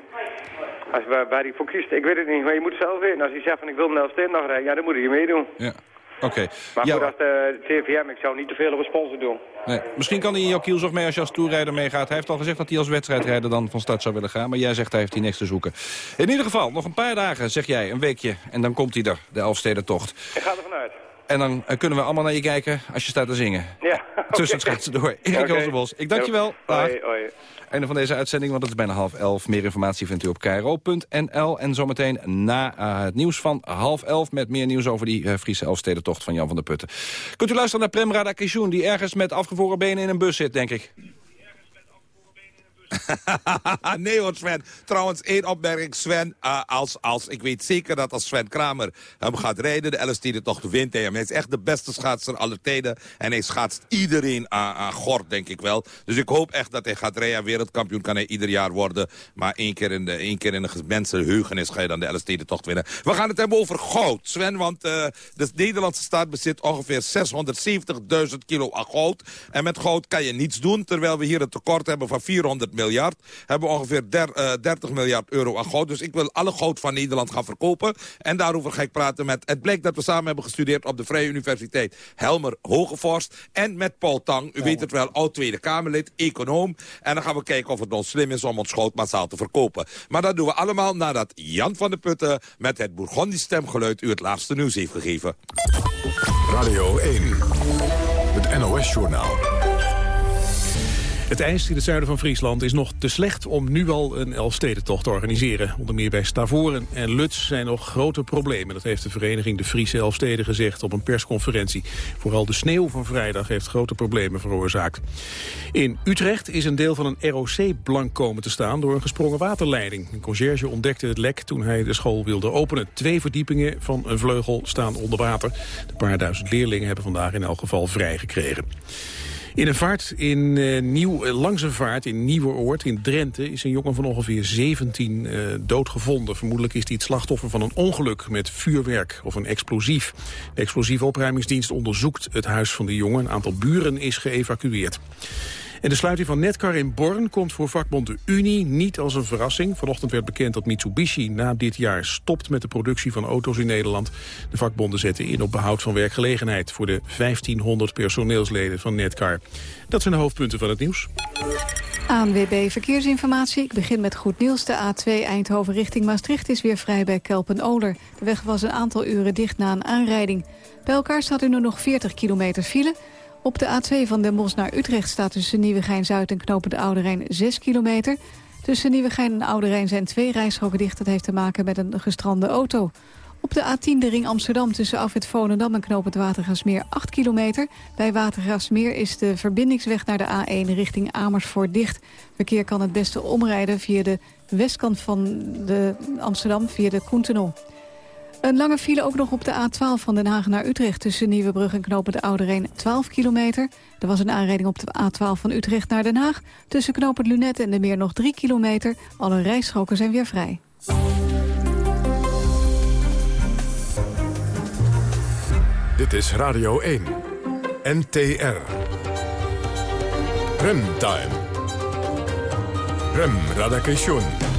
Als, waar, waar hij voor kiest, ik weet het niet. Maar je moet zelf weten. Als hij zegt van ik wil Elfsteed nog rijden, ja, dan moet hij meedoen. Ja. Oké. Maar ja. als de TVM, ik zou niet te veel op een sponsor doen. Nee. Misschien kan hij in jouw kielzog mee als je als toerrijder meegaat. Hij heeft al gezegd dat hij als wedstrijdrijder dan van start zou willen gaan. Maar jij zegt hij heeft hij niks te zoeken. In ieder geval, nog een paar dagen, zeg jij, een weekje. En dan komt hij er, de Elfstedentocht. Ik ga er vanuit. En dan eh, kunnen we allemaal naar je kijken als je staat te zingen. Ja, [LAUGHS] Tussen het schaatsen door. Erik. Hilserbos. Ik dank je wel. Hoi, hoi. Einde van deze uitzending, want het is bijna half elf. Meer informatie vindt u op kro.nl. En zometeen na eh, het nieuws van half elf... met meer nieuws over die eh, Friese Elfstedentocht van Jan van der Putten. Kunt u luisteren naar Prem Radakishun... die ergens met afgevroren benen in een bus zit, denk ik. [LAUGHS] nee hoor, Sven. Trouwens, één opmerking, Sven. eh, als, als, ik weet zeker dat als Sven Kramer hem gaat rijden... de Elfstedentocht wint hij hem. Hij is echt de beste schaatser aller tijden. En hij schaatst iedereen aan, gort, denk ik wel. Dus ik hoop echt dat hij gaat rijden. Wereldkampioen kan hij ieder jaar worden. Maar één keer in de, één keer in de mensenheugenis ga je dan de Elfstedentocht winnen. We gaan het hebben over goud, Sven. Want eh, de Nederlandse staat bezit ongeveer 670.000 kilo aan goud. En met goud kan je niets doen. Terwijl we hier een tekort hebben van 400 miljard. Hebben we ongeveer der, eh, 30 miljard euro aan goud. Dus ik wil alle goud van Nederland gaan verkopen. En daarover ga ik praten met... Het blijkt dat we samen hebben gestudeerd op de Vrije Universiteit Helmer Hogevorst. En met Paul Tang, u weet het wel, oud Tweede Kamerlid, econoom. En dan gaan we kijken of het ons slim is om ons goud massaal te verkopen. Maar dat doen we allemaal nadat Jan van der Putten... met het Bourgondisch stemgeluid u het laatste nieuws heeft gegeven. Radio 1, het NOS-journaal. Het ijs in het zuiden van Friesland is nog te slecht om nu al een Elfstedentocht te organiseren. Onder meer bij Stavoren en Lutz zijn nog grote problemen. Dat heeft de vereniging De Friese Elfsteden gezegd op een persconferentie. Vooral de sneeuw van vrijdag heeft grote problemen veroorzaakt. In Utrecht is een deel van een ROC blank komen te staan door een gesprongen waterleiding. Een conciërge ontdekte het lek toen hij de school wilde openen. Twee verdiepingen van een vleugel staan onder water. De paar duizend leerlingen hebben vandaag in elk geval vrijgekregen. In een vaart in eh, Nieuw, eh, langs een vaart in Nieuweroord in Drenthe is een jongen van ongeveer 17 eh, doodgevonden. Vermoedelijk is hij het slachtoffer van een ongeluk met vuurwerk of een explosief. De explosieve opruimingsdienst onderzoekt het huis van de jongen. Een aantal buren is geëvacueerd. En de sluiting van Netcar in Born komt voor vakbond de Unie niet als een verrassing. Vanochtend werd bekend dat Mitsubishi na dit jaar stopt met de productie van auto's in Nederland. De vakbonden zetten in op behoud van werkgelegenheid voor de 1500 personeelsleden van Netcar. Dat zijn de hoofdpunten van het nieuws. ANWB Verkeersinformatie. Ik begin met goed nieuws. De A2 Eindhoven richting Maastricht is weer vrij bij Kelpen-Oler. De weg was een aantal uren dicht na een aanrijding. Bij elkaar staat er nu nog 40 kilometer file. Op de A2 van Den Bosch naar Utrecht staat tussen Nieuwegein-Zuid en Knopen de Oude Rijn 6 kilometer. Tussen Nieuwegein en Oude Rijn zijn twee rijstroken dicht. Dat heeft te maken met een gestrande auto. Op de A10 de ring Amsterdam tussen Afwit Volendam en Knoop het Watergasmeer 8 kilometer. Bij Watergasmeer is de verbindingsweg naar de A1 richting Amersfoort dicht. Verkeer kan het beste omrijden via de westkant van de Amsterdam via de Koentunnel. Een lange file ook nog op de A12 van Den Haag naar Utrecht... tussen Nieuwebrug en Knopen de Oude Rijn 12 kilometer. Er was een aanrijding op de A12 van Utrecht naar Den Haag. Tussen Knopen Lunet en de Meer nog 3 kilometer. Alle rijstroken zijn weer vrij. Dit is Radio 1. NTR. Remtime. Rem Radakation.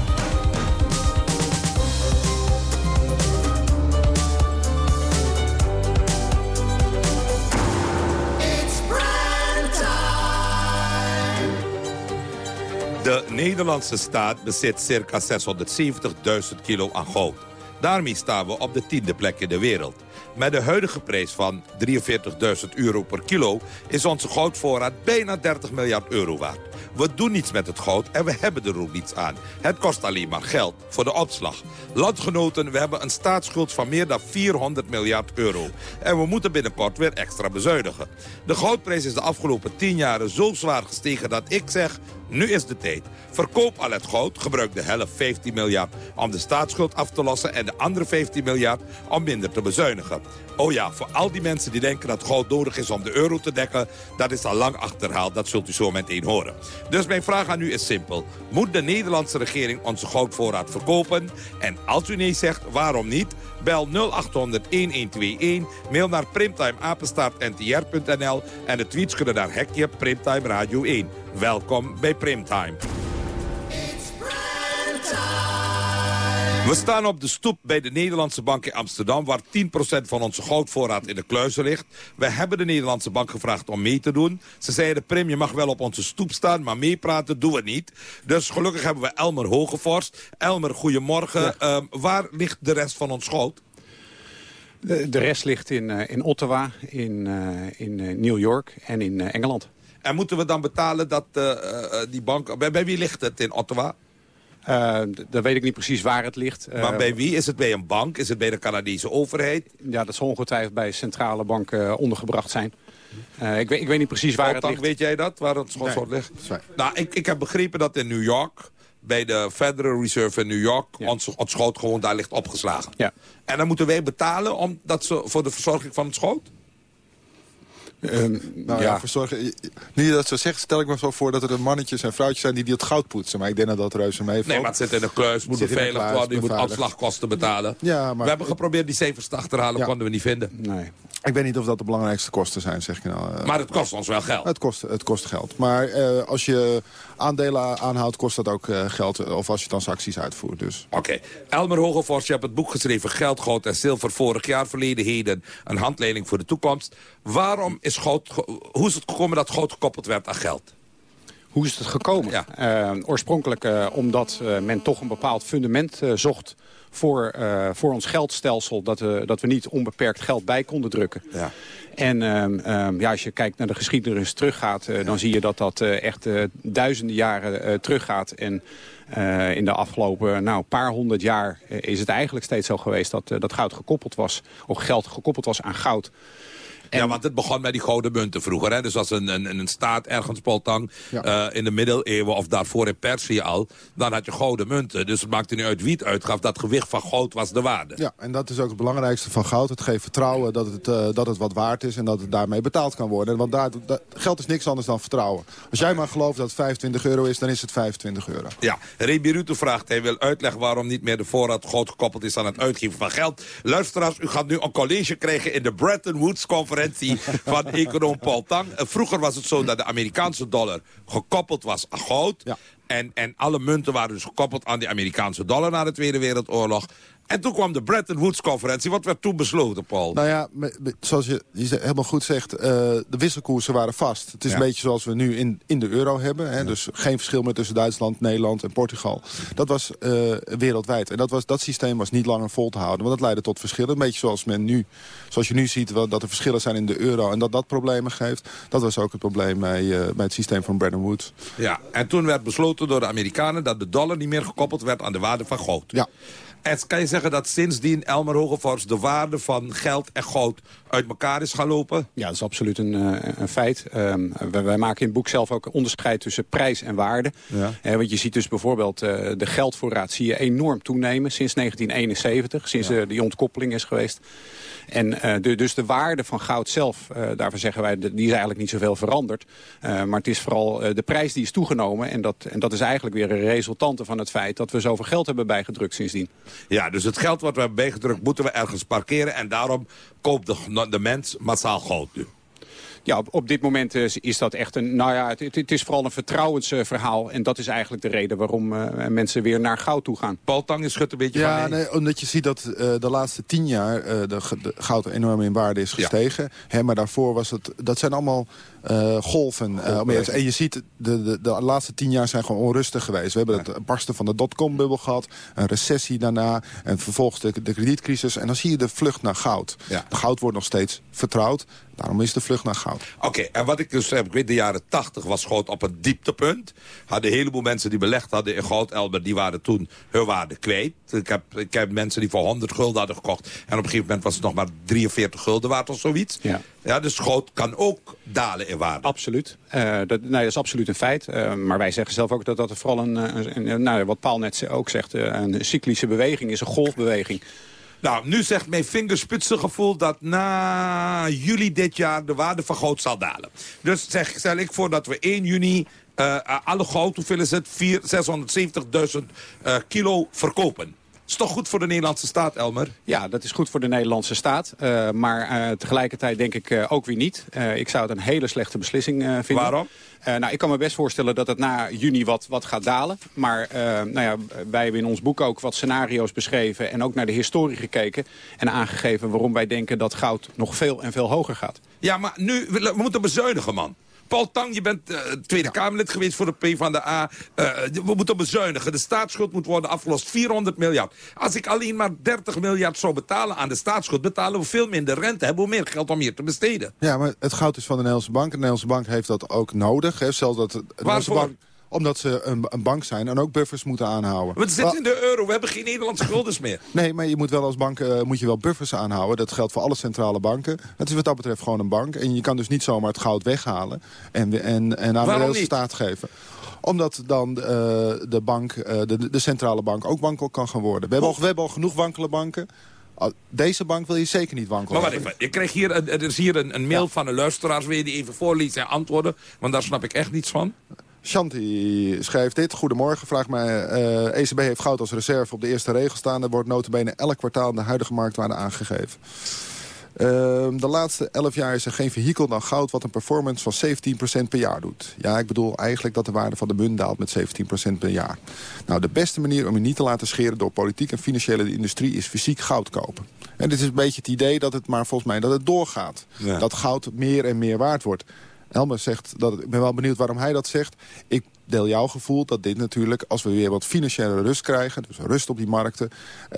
De Nederlandse staat bezit circa 670.000 kilo aan goud. Daarmee staan we op de tiende plek in de wereld. Met de huidige prijs van 43.000 euro per kilo... is onze goudvoorraad bijna 30 miljard euro waard. We doen niets met het goud en we hebben er ook niets aan. Het kost alleen maar geld voor de opslag. Landgenoten, we hebben een staatsschuld van meer dan 400 miljard euro. En we moeten binnenkort weer extra bezuinigen. De goudprijs is de afgelopen 10 jaren zo zwaar gestegen dat ik zeg... Nu is de tijd. Verkoop al het goud, gebruik de helft 15 miljard om de staatsschuld af te lossen... en de andere 15 miljard om minder te bezuinigen. Oh ja, voor al die mensen die denken dat goud nodig is om de euro te dekken... dat is al lang achterhaald, dat zult u zo meteen horen. Dus mijn vraag aan u is simpel. Moet de Nederlandse regering onze goudvoorraad verkopen? En als u nee zegt, waarom niet? Bel 0800-1121, mail naar primtimeapenstaartntr.nl... en de tweets kunnen naar Hekje Primtime Radio 1. Welkom bij Primtime. We staan op de stoep bij de Nederlandse Bank in Amsterdam... waar 10% van onze goudvoorraad in de kluizen ligt. We hebben de Nederlandse Bank gevraagd om mee te doen. Ze zeiden, Prim, je mag wel op onze stoep staan... maar meepraten doen we niet. Dus gelukkig hebben we Elmer Hogevorst. Elmer, goedemorgen. Ehm, waar ligt de rest van ons goud? De, de rest ligt in, uh, in Ottawa, in, uh, in uh, New York en in Engeland. En moeten we dan betalen dat die bank... Bij, bij, wie ligt het in Ottawa? dan weet ik niet precies waar het ligt. maar bij wie? Is het bij een bank? Is het bij de Canadese overheid? Ja, dat zal ongetwijfeld bij centrale banken ondergebracht zijn. ik, weet, ik weet niet precies waar het ligt. Weet jij dat, waar het schotschot nee, ligt? Nou, ik, ik heb begrepen dat in New York bij de Federal Reserve in New York... ons, ons schoot gewoon daar ligt opgeslagen. Ja. En dan moeten wij betalen om dat ze, voor de verzorging van het schoot? Um, nou ja, verzorgen. Nu je dat zo zegt, stel ik me zo voor dat er mannetjes en vrouwtjes zijn die, die het goud poetsen. Maar ik denk dat dat reuze meevalt. Nee, maar het zit in de kluis, moet beveiligd worden, je moet afslagkosten betalen. Ja, maar, we hebben geprobeerd die cijfers te achterhalen, ja. konden we niet vinden. Nee. Ik weet niet of dat de belangrijkste kosten zijn, zeg ik nou. Uh, maar het kost ons wel geld. Het kost, het kost geld. Maar uh, als je aandelen aanhoudt, kost dat ook uh, geld. Of als je transacties uitvoert. Dus. Oké. Okay. Elmer Hogevors, je hebt het boek geschreven... Geld, goud en zilver vorig jaar, verleden, heden. Een handleiding voor de toekomst. Waarom is goud... Hoe is het gekomen dat goud gekoppeld werd aan geld? Hoe is het gekomen? Ja. Uh, oorspronkelijk uh, omdat uh, men toch een bepaald fundament zocht voor, voor ons geldstelsel... Dat, dat we niet onbeperkt geld bij konden drukken. Ja. En um, um, ja, als je kijkt naar de geschiedenis teruggaat... dan zie je dat dat echt duizenden jaren teruggaat. En in de afgelopen nou, paar honderd jaar is het eigenlijk steeds zo geweest... dat, dat goud gekoppeld was, of geld gekoppeld was aan goud... Ja, want het begon met die gouden munten vroeger. Hè? Dus als een, een, een staat ergens, Poltang, ja. uh, in de middeleeuwen of daarvoor in Perzië al... dan had je gouden munten. Dus het maakte niet uit wie het uitgaf. Dat gewicht van goud was de waarde. Ja, en dat is ook het belangrijkste van goud. Het geeft vertrouwen dat het, uh, dat het wat waard is en dat het daarmee betaald kan worden. Want daar, dat, geld is niks anders dan vertrouwen. Als jij maar gelooft dat het 25 euro is, dan is het 25 euro. Ja, Rebi Rutte vraagt, hij wil uitleggen waarom niet meer de voorraad goud gekoppeld is aan het uitgeven van geld. Luisteraars, u gaat nu een college krijgen in de Bretton Woods van econoom Paul Tang. Vroeger was het zo dat de Amerikaanse dollar gekoppeld was aan goud. En, en alle munten waren dus gekoppeld aan de Amerikaanse dollar na de Tweede Wereldoorlog. En toen kwam de Bretton Woods-conferentie. Wat werd toen besloten, Paul? Nou ja, zoals je, je helemaal goed zegt, uh, de wisselkoersen waren vast. Het is Ja. een beetje zoals we nu in, in de euro hebben. Hè? Dus geen verschil meer tussen Duitsland, Nederland en Portugal. Dat was eh, wereldwijd. En dat, was, dat systeem was niet langer vol te houden. Want dat leidde tot verschillen. Een beetje zoals, men nu, zoals je nu ziet wel, dat er verschillen zijn in de euro. En dat dat problemen geeft. Dat was ook het probleem bij, eh, bij het systeem van Bretton Woods. Ja, en toen werd besloten door de Amerikanen... dat de dollar niet meer gekoppeld werd aan de waarde van goud. Ja. En kan je zeggen dat sindsdien Elmer Hogevors... de waarde van geld en goud uit elkaar is gaan lopen? Ja, dat is absoluut een, eh, een feit. Ehm, wij, wij maken in het boek zelf ook onderscheid tussen prijs en waarde. Ja. Eh, want je ziet dus bijvoorbeeld eh, de geldvoorraad zie je enorm toenemen sinds 1971. Sinds Ja. eh, die ontkoppeling is geweest. En de, dus de waarde van goud zelf, daarvan zeggen wij, die is eigenlijk niet zoveel veranderd. Maar het is vooral de prijs die is toegenomen. En dat, en dat is eigenlijk weer een resultante van het feit dat we zoveel geld hebben bijgedrukt sindsdien. Ja, dus het geld wat we hebben bijgedrukt moeten we ergens parkeren... en daarom koopt de, de mens massaal goud nu. Ja, op, op dit moment is, is dat echt een... Nou ja, het, het- is vooral een vertrouwensverhaal. En dat is eigenlijk de reden waarom eh, mensen weer naar goud toe gaan. Paul Tang is schudt een beetje Ja, van nee. nee, omdat je ziet dat eh, de laatste tien jaar eh, de, de goud enorm in waarde is gestegen. Hè, maar daarvoor was het... Dat zijn allemaal eh, golven. eh, en je ziet, de, de, de laatste tien jaar zijn gewoon onrustig geweest. We hebben het barsten van de dotcom-bubbel gehad. Een recessie daarna. En vervolgens de, de kredietcrisis. En dan zie je de vlucht naar goud. Ja. Goud wordt nog steeds vertrouwd. Daarom is de vlucht naar goud. Oké, en wat ik dus heb, ik weet de jaren 80 was goud op een dieptepunt. Hadden een heleboel mensen die belegd hadden in goud, Elber, die waren toen hun waarde kwijt. Ik heb, ik heb mensen die voor 100 gulden hadden gekocht. En op een gegeven moment was het nog maar 43 gulden waard of zoiets. Ja. Ja, dus goud kan ook dalen in waarde. Absoluut. Eh, dat, nee, dat is absoluut een feit. Eh, maar wij zeggen zelf ook dat dat vooral een, eh, een, een- nou, wat Paul net ook zegt, een cyclische beweging is, een golfbeweging. Nou, nu zegt mijn vingerspitsengevoel dat na juli dit jaar de waarde van goud zal dalen. Dus zeg, stel ik voor dat we 1 juni alle goud, hoeveel is het? Vier- 670.000 eh, kilo verkopen. Is toch goed voor de Nederlandse staat, Elmer? Ja, dat is goed voor de Nederlandse staat. Eh, maar eh, tegelijkertijd denk ik eh, ook weer niet. Ik zou het een hele slechte beslissing vinden. Waarom? Nou, ik kan me best voorstellen dat het na juni wat, wat gaat dalen. Maar nou ja, wij hebben in ons boek ook wat scenario's beschreven... en ook naar de historie gekeken en aangegeven... waarom wij denken dat goud nog veel en veel hoger gaat. Ja, maar nu, we we moeten bezuinigen, man. Paul Tang, je bent eh, Tweede Kamerlid geweest voor de PvdA. Uh, we moeten bezuinigen. De staatsschuld moet worden afgelost. 400 miljard. Als ik alleen maar 30 miljard zou betalen aan de staatsschuld... betalen we veel minder rente. Hebben we meer geld om hier te besteden. Ja, maar het goud is van de Nederlandse bank. De Nederlandse bank heeft dat ook nodig. Hè. Zelfs dat de Nederlandse bank omdat ze een, een, bank zijn en ook buffers moeten aanhouden. We zitten in de euro, we hebben geen Nederlandse guldens meer. [LAUGHS] Nee, maar je moet wel als bank uh, moet je wel buffers aanhouden. Dat geldt voor alle centrale banken. Het is wat dat betreft gewoon een bank. En je kan dus niet zomaar het goud weghalen en, en, en aan de Nederlandse staat geven omdat dan uh, de, bank, uh, de, de centrale bank ook wankel kan gaan worden. We hebben, al, we hebben al genoeg wankele banken. Deze bank wil je zeker niet wankelen. Maar wacht even, ik kreeg hier, er is hier een, een mail van een luisteraars. Wil je die even voorlezen en antwoorden? Want daar snap ik echt niets van. Shanti schrijft dit. Goedemorgen, vraagt mij. Uh, ECB heeft goud als reserve op de eerste regel staan. Er wordt notabene elk kwartaal de huidige marktwaarde aangegeven. Uh, de laatste 11 jaar is er geen vehikel dan goud... wat een performance van 17% per jaar doet. Ja, ik bedoel eigenlijk dat de waarde van de munt daalt met 17% per jaar. Nou, de beste manier om je niet te laten scheren... door politiek en financiële industrie is fysiek goud kopen. En dit is een beetje het idee dat het maar volgens mij dat het doorgaat. Ja. Dat goud meer en meer waard wordt. Elmer zegt, dat, ik ben wel benieuwd waarom hij dat zegt. Ik deel jouw gevoel dat dit natuurlijk, als we weer wat financiële rust krijgen... dus rust op die markten,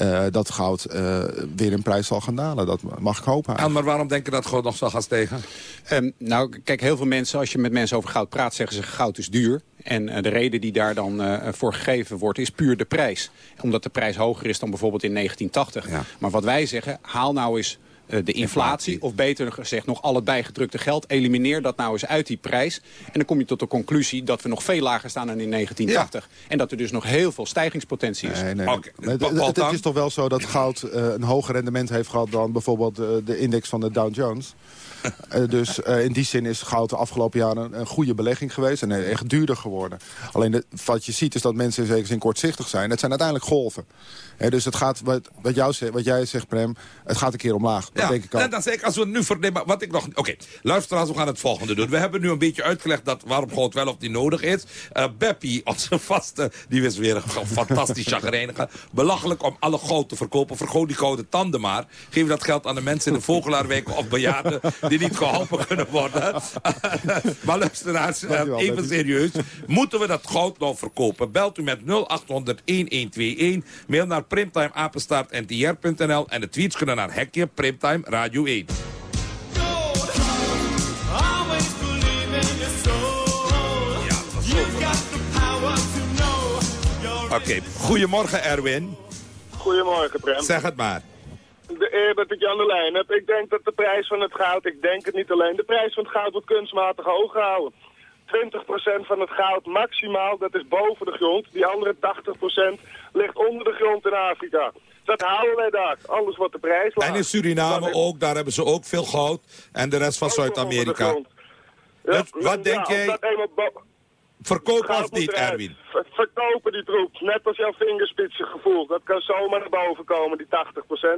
uh, dat goud uh, weer in prijs zal gaan dalen. Dat mag ik hopen. Ja, maar waarom denken dat goud nog zal gaan stegen? Um, nou, kijk, heel veel mensen, als je met mensen over goud praat... zeggen ze goud is duur. En uh, de reden die daar dan voor gegeven wordt, is puur de prijs. Omdat de prijs hoger is dan bijvoorbeeld in 1980. Ja. Maar wat wij zeggen, haal nou eens de inflatie, of beter gezegd nog al het bijgedrukte geld. Elimineer dat nou eens uit die prijs. En dan kom je tot de conclusie dat we nog veel lager staan dan in 1980. Ja. En dat er dus nog heel veel stijgingspotentie is. Nee, nee. Okay. Het, het, het, is toch wel zo dat goud uh, een hoger rendement heeft gehad dan bijvoorbeeld uh, de index van de Dow Jones. Uh, [LAUGHS] dus uh, in die zin is goud de afgelopen jaren een, een goede belegging geweest. En echt duurder geworden. Alleen de, wat je ziet is dat mensen in zekere zin kortzichtig zijn. Het zijn uiteindelijk golven. He, dus het gaat, wat, wat, jou, wat jij zegt, Prem, het gaat een keer omlaag. Dat ja, denk ik ook. En dan zeg ik, als we nu vernemen, wat ik nog... Oké, okay, luisteraars, we gaan het volgende doen. We hebben nu een beetje uitgelegd dat, waarom goud wel of niet nodig is. Uh, Beppie, onze vaste, die is weer een [LAUGHS] fantastisch chagrijnige. Belachelijk om alle goud te verkopen. Vergoot die gouden tanden maar. Geef dat geld aan de mensen in de Vogelaarwijk of bejaarden... die niet geholpen kunnen worden. [LAUGHS] maar luisteraars, wel, even serieus. Moeten we dat goud nou verkopen? Belt u met 0800-1121. Mail naar primtimeapenstaartntr.nl en de tweets kunnen naar Hekje Primtime Radio 1. Oké, okay. goedemorgen Erwin. Goedemorgen Prem. Zeg het maar. De eer dat ik je aan de lijn heb. Ik denk dat de prijs van het goud, ik denk het niet alleen, de prijs van het goud wordt kunstmatig hoog gehouden. 20% van het goud maximaal, dat is boven de grond. Die andere 80% ligt onder de grond in Afrika. Dat houden wij daar. Alles wat de prijs laat. En in Suriname is... ook, daar hebben ze ook veel goud. En de rest van Zuid-Amerika. Ja, wat denk ja, jij? Verkopen of niet, Erwin? Verkopen die troep. Net als jouw vingerspitsengevoel. Dat kan zomaar naar boven komen, die 80%.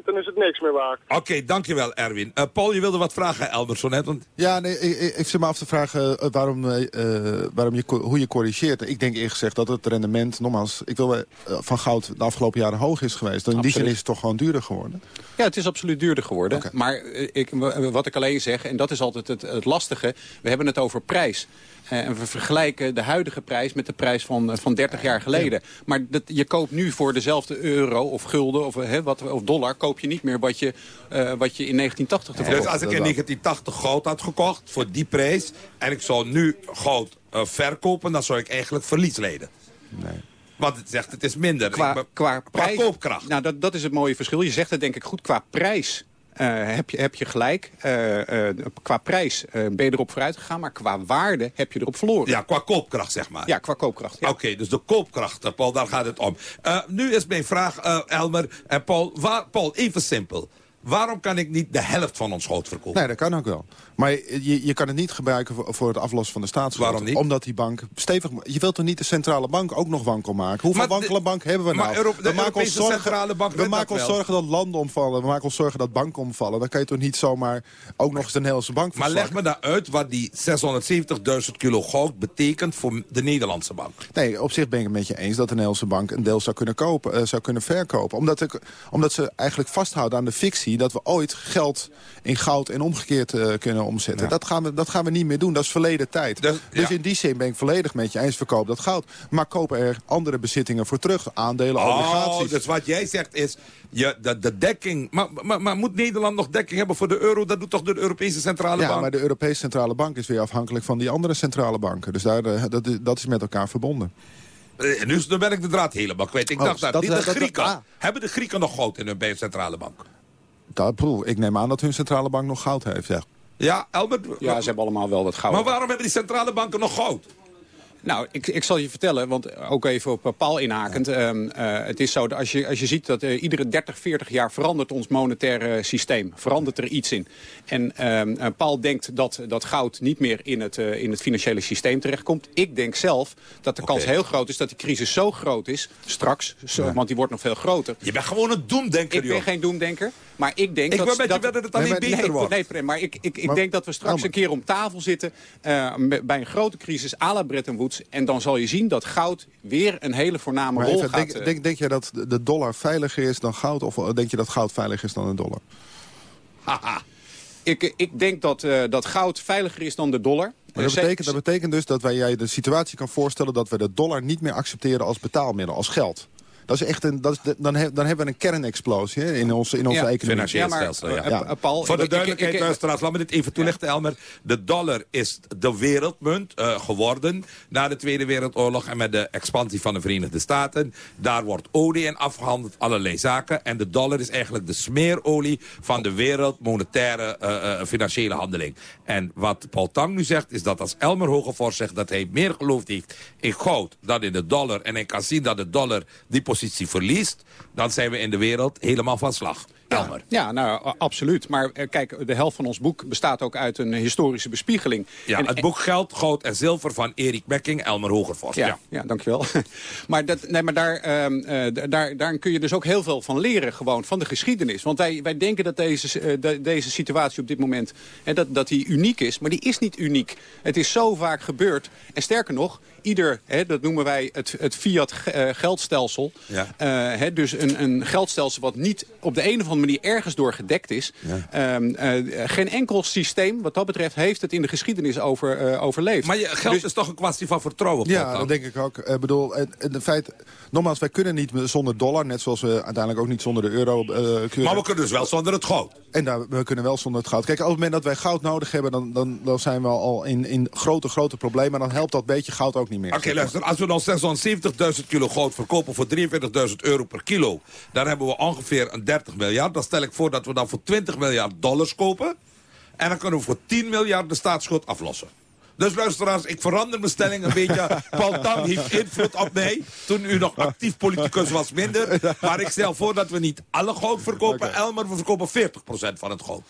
Dan is het niks meer waard. Oké, okay, dankjewel Erwin. Uh, Paul, je wilde wat vragen, Elmerson, net? Want... Ja, nee, ik, ik zit me af te vragen uh, waarom, uh, waarom je, hoe je corrigeert. Ik denk eerlijk gezegd dat het rendement, nogmaals... ik wil van goud de afgelopen jaren hoog is geweest. In die zin is het toch gewoon duurder geworden? Ja, het is absoluut duurder geworden. Okay. Maar ik, wat ik alleen zeg, en dat is altijd het, het lastige... we hebben het over prijs. Uh, en we vergelijken de huidige prijs met de prijs van, uh, van 30 jaar geleden. Ja. Maar dat, je koopt nu voor dezelfde euro of gulden of, uh, wat, of dollar... koop je niet meer wat je, wat je in 1980 te Dus als ik in 1980 goud had gekocht voor die prijs... en ik zou nu goud verkopen, dan zou ik eigenlijk verlies leden. Nee. Want het zegt, het is minder. Qua, ik, qua, prijs, qua koopkracht. Nou, dat, dat is het mooie verschil. Je zegt het denk ik goed qua prijs. Uh, heb, je, heb je gelijk. Uh, uh, qua prijs ben je erop vooruit gegaan, maar qua waarde heb je erop verloren. Ja, qua koopkracht, zeg maar. Ja, qua koopkracht. Ja. Oké, okay, dus de koopkracht, Paul, daar gaat het om. nu is mijn vraag, Elmer en Paul. Waar, Paul, even simpel. Waarom kan ik niet de helft van ons goud verkopen? Nee, dat kan ook wel. Maar je, je kan het niet gebruiken voor, voor het aflossen van de staatsschuld. Waarom niet? Omdat die bank stevig... Je wilt toch niet de centrale bank ook nog wankel maken? Hoeveel wankele banken hebben we nou? Maar Euro, de we maken ons zorgen, centrale bank We maken ons zorgen dat landen omvallen. We maken ons zorgen dat banken omvallen. Dan kan je toch niet zomaar ook nog eens de Nederlandse bank Maar leg me daar uit wat die 670.000 kilo goud betekent voor de Nederlandse bank. Nee, op zich ben ik het met je eens dat de Nederlandse bank een deel zou kunnen, kopen, uh, zou kunnen verkopen. Omdat, ik, omdat ze eigenlijk vasthouden aan de fictie dat we ooit geld in goud en omgekeerd eh, kunnen omzetten. Dat, gaan we, dat gaan we niet meer doen. Dat is verleden tijd. dus in die zin ben ik volledig met je eens. Verkoop dat goud. Maar kopen er andere bezittingen voor terug. Aandelen, obligaties. Oh, dus wat jij zegt is, je, de, de dekking... Maar, maar, maar moet Nederland nog dekking hebben voor de euro? Dat doet toch de Europese Centrale ja, Bank? maar de Europese Centrale Bank is weer afhankelijk van die andere centrale banken. Dus daar, eh, dat, is- dat is met elkaar verbonden. Eh, Nu is- dan ben ik de draad helemaal kwijt. Ik Oh, dacht dat, niet de dat- Grieken. ah. Hebben de Grieken nog goud in hun centrale bank? Dat, ik neem aan dat hun centrale bank nog goud heeft, ja. Ja, Albert? Ja, ze hebben allemaal wel dat goud. Maar waarom hebben die centrale banken nog goud? Nou, ik, ik zal je vertellen, want ook even op eh, Paul inhakend. ehm, eh, het is zo, dat als je, als je ziet dat eh, iedere 30, 40 jaar verandert ons monetaire systeem. Verandert er iets in. En ehm, eh, Paul denkt dat, dat goud niet meer in het, in het financiële systeem terechtkomt. Ik denk zelf dat de kans heel groot is dat die crisis zo groot is, straks, zo- want die wordt nog veel groter. Je bent gewoon een doemdenker, Ik ben joh. geen doemdenker, maar ik denk Ik dat... met je dat wedden dat het alleen nee, beter nee, wordt. Nee, Prem, maar ik, ik, ik Maar- denk dat we straks een keer om tafel zitten eh, bij een grote crisis à la Bretton Woods. En dan zal je zien dat goud weer een hele voorname Maar rol even, gaat... denk, eh, denk, denk jij dat de dollar veiliger is dan goud? Of eh, denk je dat goud veiliger is dan een dollar? [LAUGHS] ik, ik denk dat, eh, dat goud veiliger is dan de dollar. Maar dat betekent, dat betekent dus dat wij jij de situatie kan voorstellen... dat we de dollar niet meer accepteren als betaalmiddel, als geld. Dat is echt een, dat is de- dan, he- dan hebben we een kernexplosie hè, in onze, in onze Ja, economie. Financieel Ja, maar, stelsel, ja. eh, eh, Paul, Voor de duidelijkheid, ik- ik- luisteraars, laat me dit even toelichten, Elmer. De dollar is de wereldmunt eh, geworden na de Tweede Wereldoorlog... en met de expansie van de Verenigde Staten. Daar wordt olie in afgehandeld, allerlei zaken. En de dollar is eigenlijk de smeerolie van de wereldmonetaire eh, eh, financiële handeling. En wat Paul Tang nu zegt, is dat als Elmer Hogevors zegt... dat hij meer gelooft heeft in goud dan in de dollar... en hij kan zien dat de dollar die positie verliest... dan zijn we in de wereld helemaal van slag. Elmer. Ja, nou, absoluut. Maar eh, kijk, de helft van ons boek bestaat ook uit een historische bespiegeling. Ja, En- het boek Geld, Goud en Zilver van Erik Mekking, Elmer Hogervorst. Ja, ja. dankjewel. [LAUGHS] maar dat, nee, maar daar, ehm, eh, daar, daar kun je dus ook heel veel van leren, gewoon van de geschiedenis. Want wij, wij denken dat deze, eh, de- deze situatie op dit moment hè, dat, dat die uniek is. Maar die is niet uniek. Het is zo vaak gebeurd. En sterker nog, ieder, hè, dat noemen wij het, het fiat geldstelsel. Ja. Hè, dus een, een geldstelsel wat niet op de een of andere manier ergens door gedekt is. Ehm, eh, geen enkel systeem, wat dat betreft, heeft het in de geschiedenis over, eh, overleefd. Maar je, geld Dus- is toch een kwestie van vertrouwen? Ja, dat denk ik ook. Ik bedoel, en, en de feit, nogmaals, wij kunnen niet zonder dollar, net zoals we uiteindelijk ook niet zonder de euro eh, kunnen. Maar we kunnen dus wel zonder het goud. En daar, we kunnen wel zonder het goud. Kijk, op het moment dat wij goud nodig hebben, dan, dan, dan zijn we al in, in grote, grote problemen. Dan helpt dat beetje goud ook niet meer. Oké, luister. Als we dan 670.000 kilo goud verkopen voor 43.000 euro per kilo... dan hebben we ongeveer een 30 miljard. Dan stel ik voor dat we dan voor 20 miljard dollars kopen. En dan kunnen we voor 10 miljard de staatsschuld aflossen. Dus luisteraars, ik verander mijn stelling een beetje. Paul Tang heeft invloed op mij. Toen u nog actief politicus was minder. Maar ik stel voor dat we niet alle goud verkopen. Elmer, we verkopen 40% van het goud.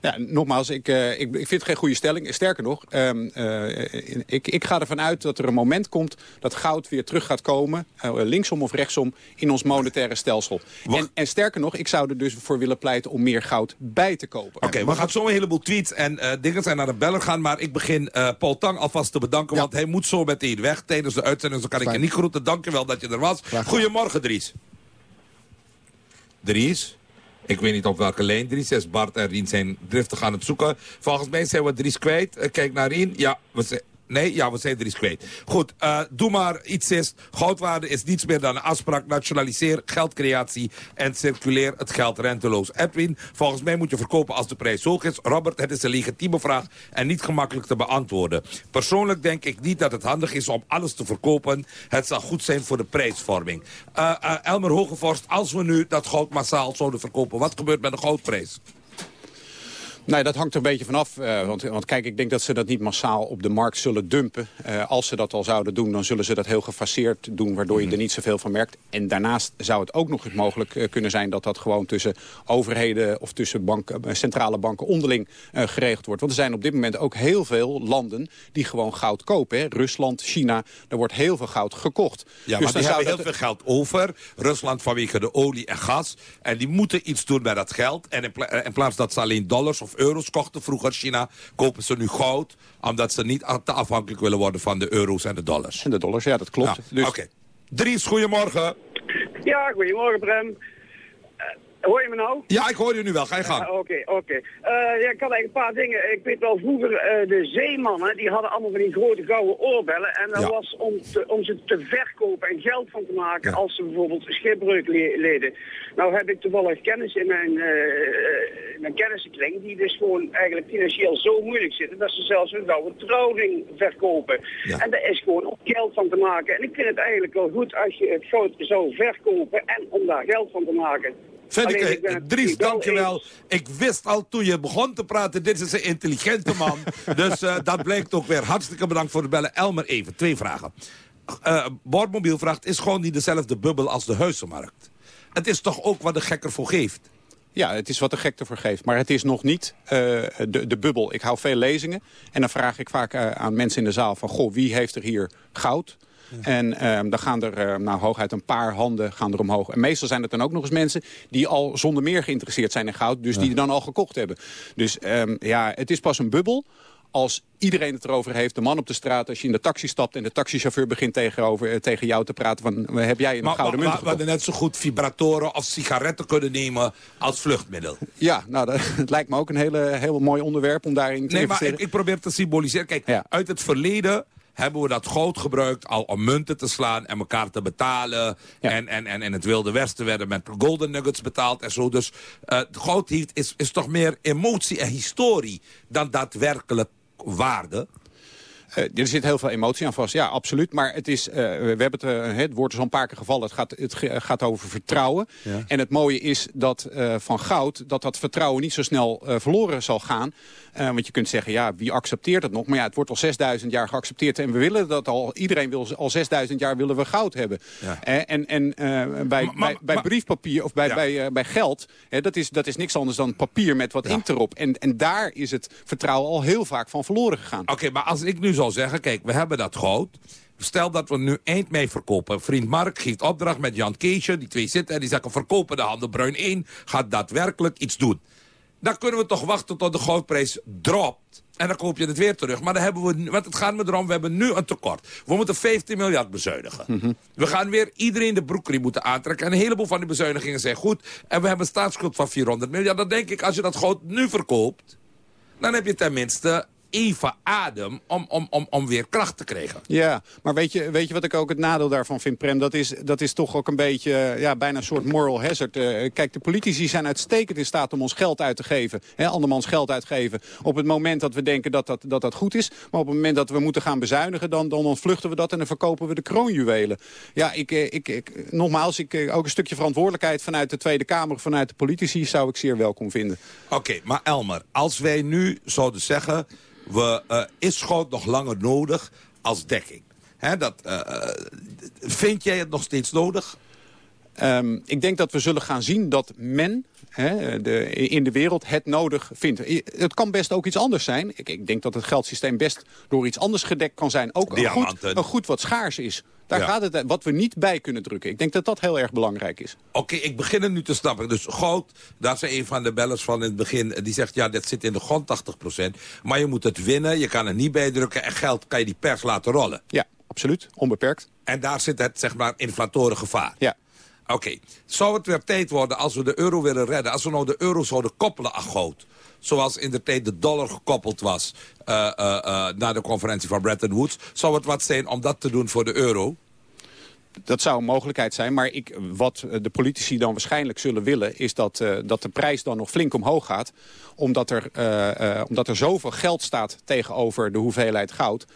Ja, nogmaals, ik, eh, ik, ik vind het geen goede stelling. Sterker nog, ehm, eh, ik, ik ga ervan uit dat er een moment komt... dat goud weer terug gaat komen, eh, linksom of rechtsom... in ons monetaire stelsel. En, en sterker nog, ik zou er dus voor willen pleiten... om meer goud bij te kopen. Oké, we gaan zo een heleboel tweets en dingen zijn naar de beller gaan. Maar ik begin Paul Tang alvast te bedanken. Want hij moet zo meteen weg tijdens de uitzending. Dus dan kan ik je niet groeten. Dank je wel dat je er was. Goedemorgen, Dries. Dries? Ik weet niet op welke lijn Dries is. Bart en Rien zijn driftig aan het zoeken. Volgens mij zijn we Dries kwijt. Eh, kijk naar Rien. Ja, we zijn... Nee, ja, we zijn Dries kwijt. Goed, eh, doe maar iets is. Goudwaarde is niets meer dan een afspraak. Nationaliseer geldcreatie en circuleer het geld renteloos. Edwin, volgens mij moet je verkopen als de prijs hoog is. Robert, het is een legitieme vraag en niet gemakkelijk te beantwoorden. Persoonlijk denk ik niet dat het handig is om alles te verkopen. Het zal goed zijn voor de prijsvorming. Eh, eh, Elmer Hogevorst, als we nu dat goud massaal zouden verkopen... wat gebeurt met de goudprijs? Nee, dat hangt er een beetje vanaf. eh want, want kijk, ik denk dat ze dat niet massaal op de markt zullen dumpen. Eh, als ze dat al zouden doen, dan zullen ze dat heel gefaseerd doen... waardoor je er niet zoveel van merkt. En daarnaast zou het ook nog eens mogelijk eh, kunnen zijn... dat dat gewoon tussen overheden of tussen banken, centrale banken onderling geregeld wordt. Want er zijn op dit moment ook heel veel landen die gewoon goud kopen. Hè. Rusland, China, er wordt heel veel goud gekocht. Ja, Dus maar die hebben heel dat- veel geld over. Rusland vanwege de olie en gas. En die moeten iets doen met dat geld. En in, pla- in plaats dat ze alleen dollars of euro's kochten vroeger China... kopen ze nu goud. Omdat ze niet te afhankelijk willen worden van de euro's en de dollars. En de dollars, ja, dat klopt. Ja, Dus- Oké. Dries, goedemorgen. Ja, goedemorgen Prem. Hoor je me nou? Ja, ik hoor je nu wel. Ga je gang. Oké, oké. Eh, ja, ik had eigenlijk een paar dingen. Ik weet wel, vroeger eh, de zeemannen, die hadden allemaal van die grote gouden oorbellen. En dat Ja. was om, te- om ze te verkopen en geld van te maken als ze bijvoorbeeld schipbreuk le- leden. Nou heb ik toevallig kennis in mijn, eh, in mijn kennissenkring die dus gewoon eigenlijk financieel zo moeilijk zitten dat ze zelfs een gouden trouwring verkopen. En daar is gewoon om geld van te maken. En ik vind het eigenlijk wel goed als je het goud zou verkopen en om daar geld van te maken. Vind ik, ben Dries, wel dankjewel. Ik wist al toen je begon te praten, dit is een intelligente man. [LAUGHS] dus eh, dat blijkt ook weer. Hartstikke bedankt voor het bellen. Elmer even, twee vragen. Eh Bordmobiel vraagt, is gewoon niet dezelfde bubbel als de huizenmarkt? Het is toch ook wat de gek ervoor geeft? Ja, het is wat de gek ervoor geeft. Maar het is nog niet eh, de, de bubbel. Ik hou veel lezingen. En dan vraag ik vaak eh, aan mensen in de zaal van... goh, wie heeft er hier goud? En ehm, dan gaan er eh, nou, hooguit een paar handen gaan er omhoog. En meestal zijn het dan ook nog eens mensen die al zonder meer geïnteresseerd zijn in goud. Dus die dan al gekocht hebben. Dus ehm, ja, het is pas een bubbel als iedereen het erover heeft. De man op de straat, als je in de taxi stapt en de taxichauffeur begint tegenover, eh, tegen jou te praten van heb jij een Maar, gouden maar, munt we hadden net zo goed vibratoren of sigaretten kunnen nemen als vluchtmiddel. Ja, nou, dat, [LAUGHS] het lijkt me ook een hele, heel mooi onderwerp om daarin te Nee, maar investeren. ik, ik probeer te symboliseren. Kijk, uit het verleden hebben we dat goud gebruikt al om munten te slaan en elkaar te betalen. En, en, en in het Wilde Westen werden met golden nuggets betaald en zo. Dus eh, het goud heeft, is, is toch meer emotie en historie dan daadwerkelijk waarde. Eh, er zit heel veel emotie aan vast, ja, absoluut. Maar het, is, eh, we hebben het, eh, het woord is al een paar keer gevallen. Het gaat, het ge- gaat over vertrouwen. Ja. En het mooie is dat eh, van goud... dat dat vertrouwen niet zo snel eh, verloren zal gaan. Eh, want je kunt zeggen, ja, wie accepteert het nog? Maar ja, het wordt al 6000 jaar geaccepteerd. En we willen dat al. Iedereen wil al 6000 jaar willen we goud hebben. En en eh, bij, bij, bij briefpapier of bij, Ja. bij, eh, bij geld... hè, dat, is, dat is niks anders dan papier met wat inkt erop. En, en daar is het vertrouwen al heel vaak van verloren gegaan. Oké, maar als ik nu zou zeggen, kijk, we hebben dat goud. Stel dat we nu eind mei verkopen. Vriend Mark geeft opdracht met Jan Keesje. Die twee zitten en die zeggen verkopen de handen bruin 1. Gaat daadwerkelijk iets doen. Dan kunnen we toch wachten tot de goudprijs dropt. En dan koop je het weer terug. Maar dan hebben we, want het gaat me erom, we hebben nu een tekort. We moeten 15 miljard bezuinigen. We gaan weer iedereen de broekriem moeten aantrekken. En een heleboel van die bezuinigingen zijn goed. En we hebben een staatsschuld van 400 miljard. Dan denk ik, als je dat goud nu verkoopt... dan heb je tenminste even adem om, om, om, om weer kracht te krijgen. Ja, maar weet je, weet je wat ik ook het nadeel daarvan vind, Prem? Dat is, dat is toch ook een beetje, eh, ja, bijna een soort moral hazard. Eh, kijk, de politici zijn uitstekend in staat om ons geld uit te geven. Hè, andermans geld uitgeven. Op het moment dat we denken dat dat, dat dat goed is. Maar op het moment dat we moeten gaan bezuinigen, dan, dan ontvluchten we dat en dan verkopen we de kroonjuwelen. Ja, ik, eh, ik, ik, nogmaals, ik, ook een stukje verantwoordelijkheid vanuit de Tweede Kamer, vanuit de politici, zou ik zeer welkom vinden. Oké, maar Elmer, als wij nu zouden zeggen... We, eh, is goud nog langer nodig als dekking? Dat, eh, eh, vind jij het nog steeds nodig? Ehm, ik denk dat we zullen gaan zien dat men hè, de, in de wereld het nodig vindt. Het kan best ook iets anders zijn. Ik, ik denk dat het geldsysteem best door iets anders gedekt kan zijn. Ook een goed, een goed wat schaars is. Daar Ja. gaat het wat we niet bij kunnen drukken. Ik denk dat dat heel erg belangrijk is. Oké, ik begin het nu te snappen. Dus goud, daar zei een van de bellers van in het begin... die zegt, ja, dat zit in de grond 80%. Maar je moet het winnen, je kan er niet bij drukken... en geld kan je die pers laten rollen. Ja, absoluut. Onbeperkt. En daar zit het, zeg maar, inflatoren gevaar. Ja. Oké, zou het weer tijd worden als we de euro willen redden... als we nou de euro zouden koppelen aan goud... zoals in de tijd de dollar gekoppeld was... eh, eh, eh, na de conferentie van Bretton Woods... zou het wat zijn om dat te doen voor de euro? Dat zou een mogelijkheid zijn, maar ik, wat eh, de politici dan waarschijnlijk zullen willen... is dat, eh, dat de prijs dan nog flink omhoog gaat. Omdat er, eh, omdat er zoveel geld staat tegenover de hoeveelheid goud...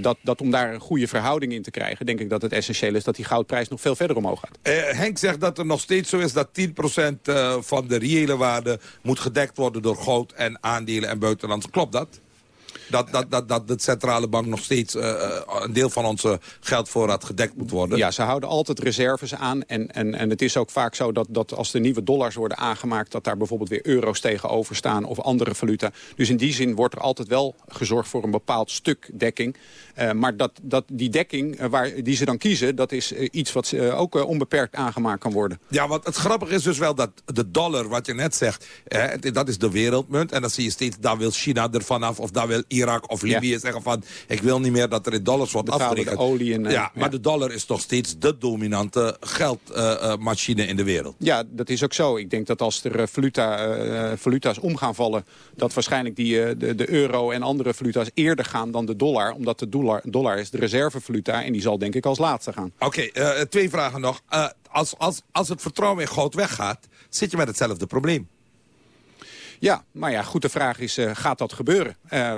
dat, dat om daar een goede verhouding in te krijgen... denk ik dat het essentieel is dat die goudprijs nog veel verder omhoog gaat. Henk zegt dat er nog steeds zo is dat 10% eh, van de reële waarde... moet gedekt worden door goud en aandelen en buitenlands. Klopt dat? Dat, dat, dat, dat de centrale bank nog steeds eh, eh, een deel van onze geldvoorraad gedekt moet worden? Ja, ze houden altijd reserves aan. En, en, en het is ook vaak zo dat, dat als er nieuwe dollars worden aangemaakt... dat daar bijvoorbeeld weer euro's tegenover staan of andere valuta. Dus in die zin wordt er altijd wel gezorgd voor een bepaald stuk dekking. Eh, maar dat, dat, die dekking waar, die ze dan kiezen... dat is iets wat ook onbeperkt aangemaakt kan worden. Ja, want het grappige is dus wel dat de dollar, wat je net zegt... Dat is de wereldmunt. En dan zie je steeds, daar wil China ervan af of daar wil Irak of Libië zeggen van... ik wil niet meer dat er in dollars wordt afgerekend. olie en, eh, ja, maar ja. de dollar is nog steeds de dominante geldmachine in de wereld. Ja, dat is ook zo. Ik denk dat als er eh, valuta, eh, valuta's om gaan vallen... dat waarschijnlijk die, de, de euro en andere valuta's eerder gaan dan de dollar. Omdat de dollar, dollar is de reservevaluta en die zal denk ik als laatste gaan. Oké, twee vragen nog. Als, als, als het vertrouwen in goud weggaat, zit je met hetzelfde probleem. Ja, maar ja, goed, de vraag is, eh, gaat dat gebeuren? Eh,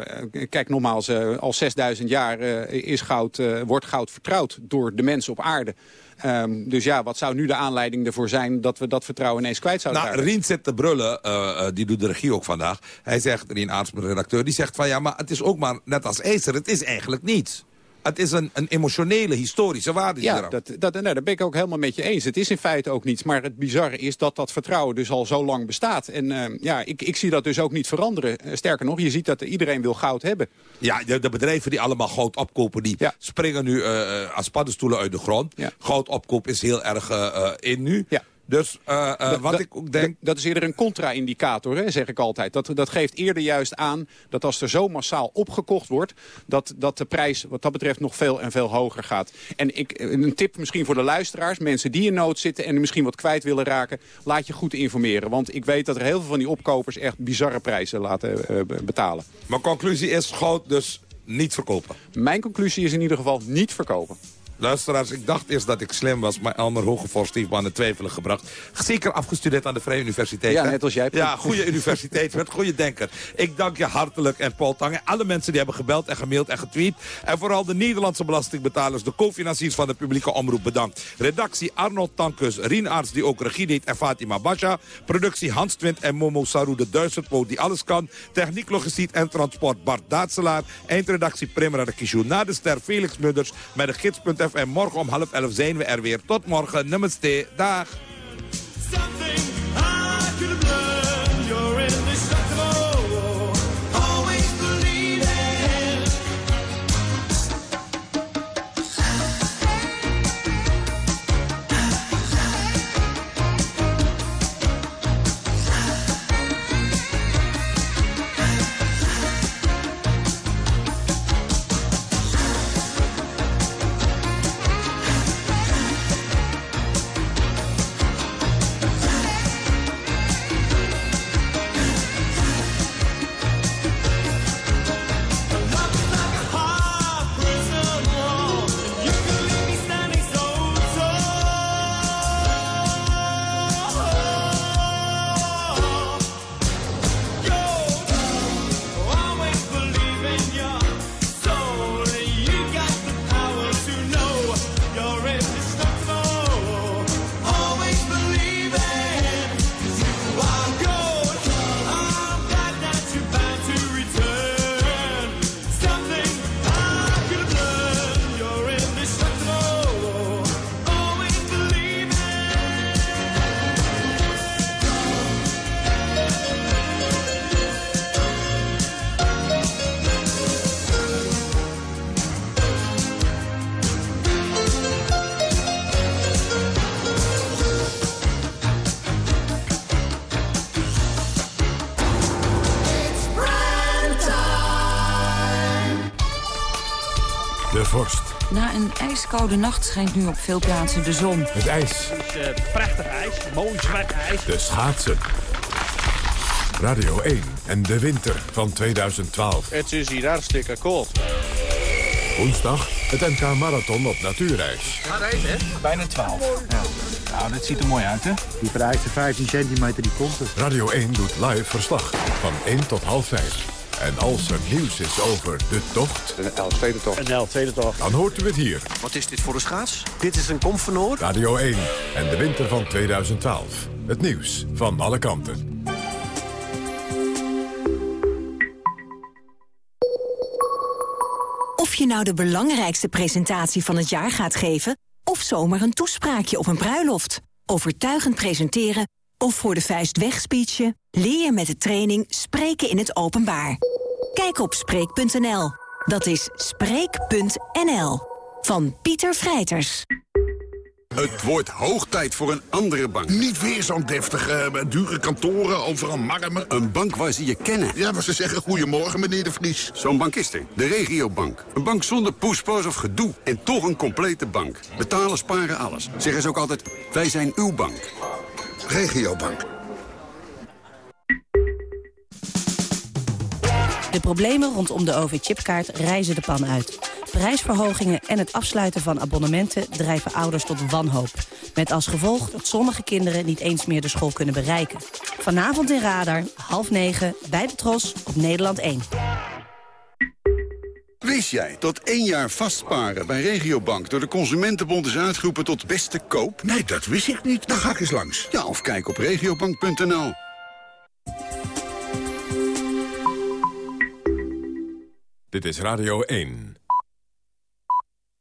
kijk, nogmaals, eh, al 6000 jaar eh, is goud, eh, wordt goud vertrouwd door de mensen op aarde. Ehm, dus ja, wat zou nu de aanleiding ervoor zijn dat we dat vertrouwen ineens kwijt zouden Nou, raken? Rien zit te brullen, eh, eh, die doet de regie ook vandaag. Hij zegt, Rien Aarts, redacteur, die zegt van... ja, maar het is ook maar net als ijzer, het is eigenlijk niets. Het is een, een emotionele, historische waarde. Ja, eraan- dat, dat, nou, daar ben ik ook helemaal met je eens. Het is in feite ook niets. Maar het bizarre is dat dat vertrouwen dus al zo lang bestaat. En eh, ja, ik, ik zie dat dus ook niet veranderen. Eh, sterker nog, je ziet dat iedereen wil goud hebben. Ja, de, de bedrijven die allemaal goud opkopen, die springen nu eh, als paddenstoelen uit de grond. Goud opkoop is heel erg in nu. Dus eh, eh, Dat- wat dat- ik ook denk... Dat, is eerder een contra-indicator, hè, zeg ik altijd. Dat, dat geeft eerder juist aan dat als er zo massaal opgekocht wordt... Dat, dat de prijs wat dat betreft nog veel en veel hoger gaat. En ik, een tip misschien voor de luisteraars, mensen die in nood zitten... en misschien wat kwijt willen raken, laat je goed informeren. Want ik weet dat er heel veel van die opkopers echt bizarre prijzen laten eh, be- betalen. Mijn conclusie is goud dus niet verkopen. Mijn conclusie is in ieder geval niet verkopen. Luisteraars, ik dacht eerst dat ik slim was, maar Elmer Hogevorst heeft me aan het twijfelen gebracht. Zeker afgestudeerd aan de Vrije Universiteit. Ja, hè? net als jij. Ja, goede universiteit, [LAUGHS] met goede denker. Ik dank je hartelijk en Paul Tange. Alle mensen die hebben gebeld en gemaild en getweet. En vooral de Nederlandse belastingbetalers, de co-financiers van de publieke omroep bedankt. Redactie Arnold Tankus, Rien Arts die ook regie deed en Fatima Basha. Productie Hans Twint en Momo Saru de Duizendpoot die alles kan. Techniek, logistiek en transport Bart Daatselaar. Eindredactie Primera de Kishu. Na de ster Felix Mudders met de gids.fm. Morgen om half elf zijn we er weer. Tot morgen. Namaste. Dag. IJskoude nacht schijnt nu op veel plaatsen de zon. Het ijs. Het is eh, prachtig ijs, mooi zwart ijs. De schaatsen. Radio 1 en de winter van 2012. Het is hier hartstikke koud. Woensdag het NK Marathon op natuurreis. Gaat hè? Bijna 12. Ja. Nou, dit ziet er mooi uit, hè? Die vereiste 15 centimeter, die komt er. Radio 1 doet live verslag van 1 tot half 5. En als er nieuws is over de tocht... Een L-tweede-tocht. Een L-tweede-tocht. Dan hoort u het hier. Wat is dit voor een schaats? Dit is een komfenoor. Radio 1 en de winter van 2012. Het nieuws van alle kanten. Of je nou de belangrijkste presentatie van het jaar gaat geven... of zomaar een toespraakje op een bruiloft. Overtuigend presenteren of voor de vuist wegspeechen... leer je met de training Spreken in het Openbaar. Kijk op Spreek.nl. Dat is Spreek.nl. Van Pieter Vrijters. Het wordt hoog tijd voor een andere bank. Niet weer zo'n deftige, eh, dure kantoren, overal marmer. Een bank waar ze je kennen. Ja, maar ze zeggen goedemorgen, meneer de Vries. Zo'n bank is er. De regiobank. Een bank zonder poespas of gedoe. En toch een complete bank. Betalen, sparen, alles. Zeggen ze ook altijd, wij zijn uw bank. Regiobank. De problemen rondom de OV-chipkaart reizen de pan uit. Prijsverhogingen en het afsluiten van abonnementen drijven ouders tot wanhoop. Met als gevolg dat sommige kinderen niet eens meer de school kunnen bereiken. Vanavond in Radar, half negen, bij de Tros, op Nederland 1. Wist jij dat één jaar vastparen bij Regiobank door de Consumentenbond is uitgeroepen tot beste koop? Nee, dat wist ik niet. Dan ga ik eens langs. Ja, of kijk op regiobank.nl. Dit is Radio 1.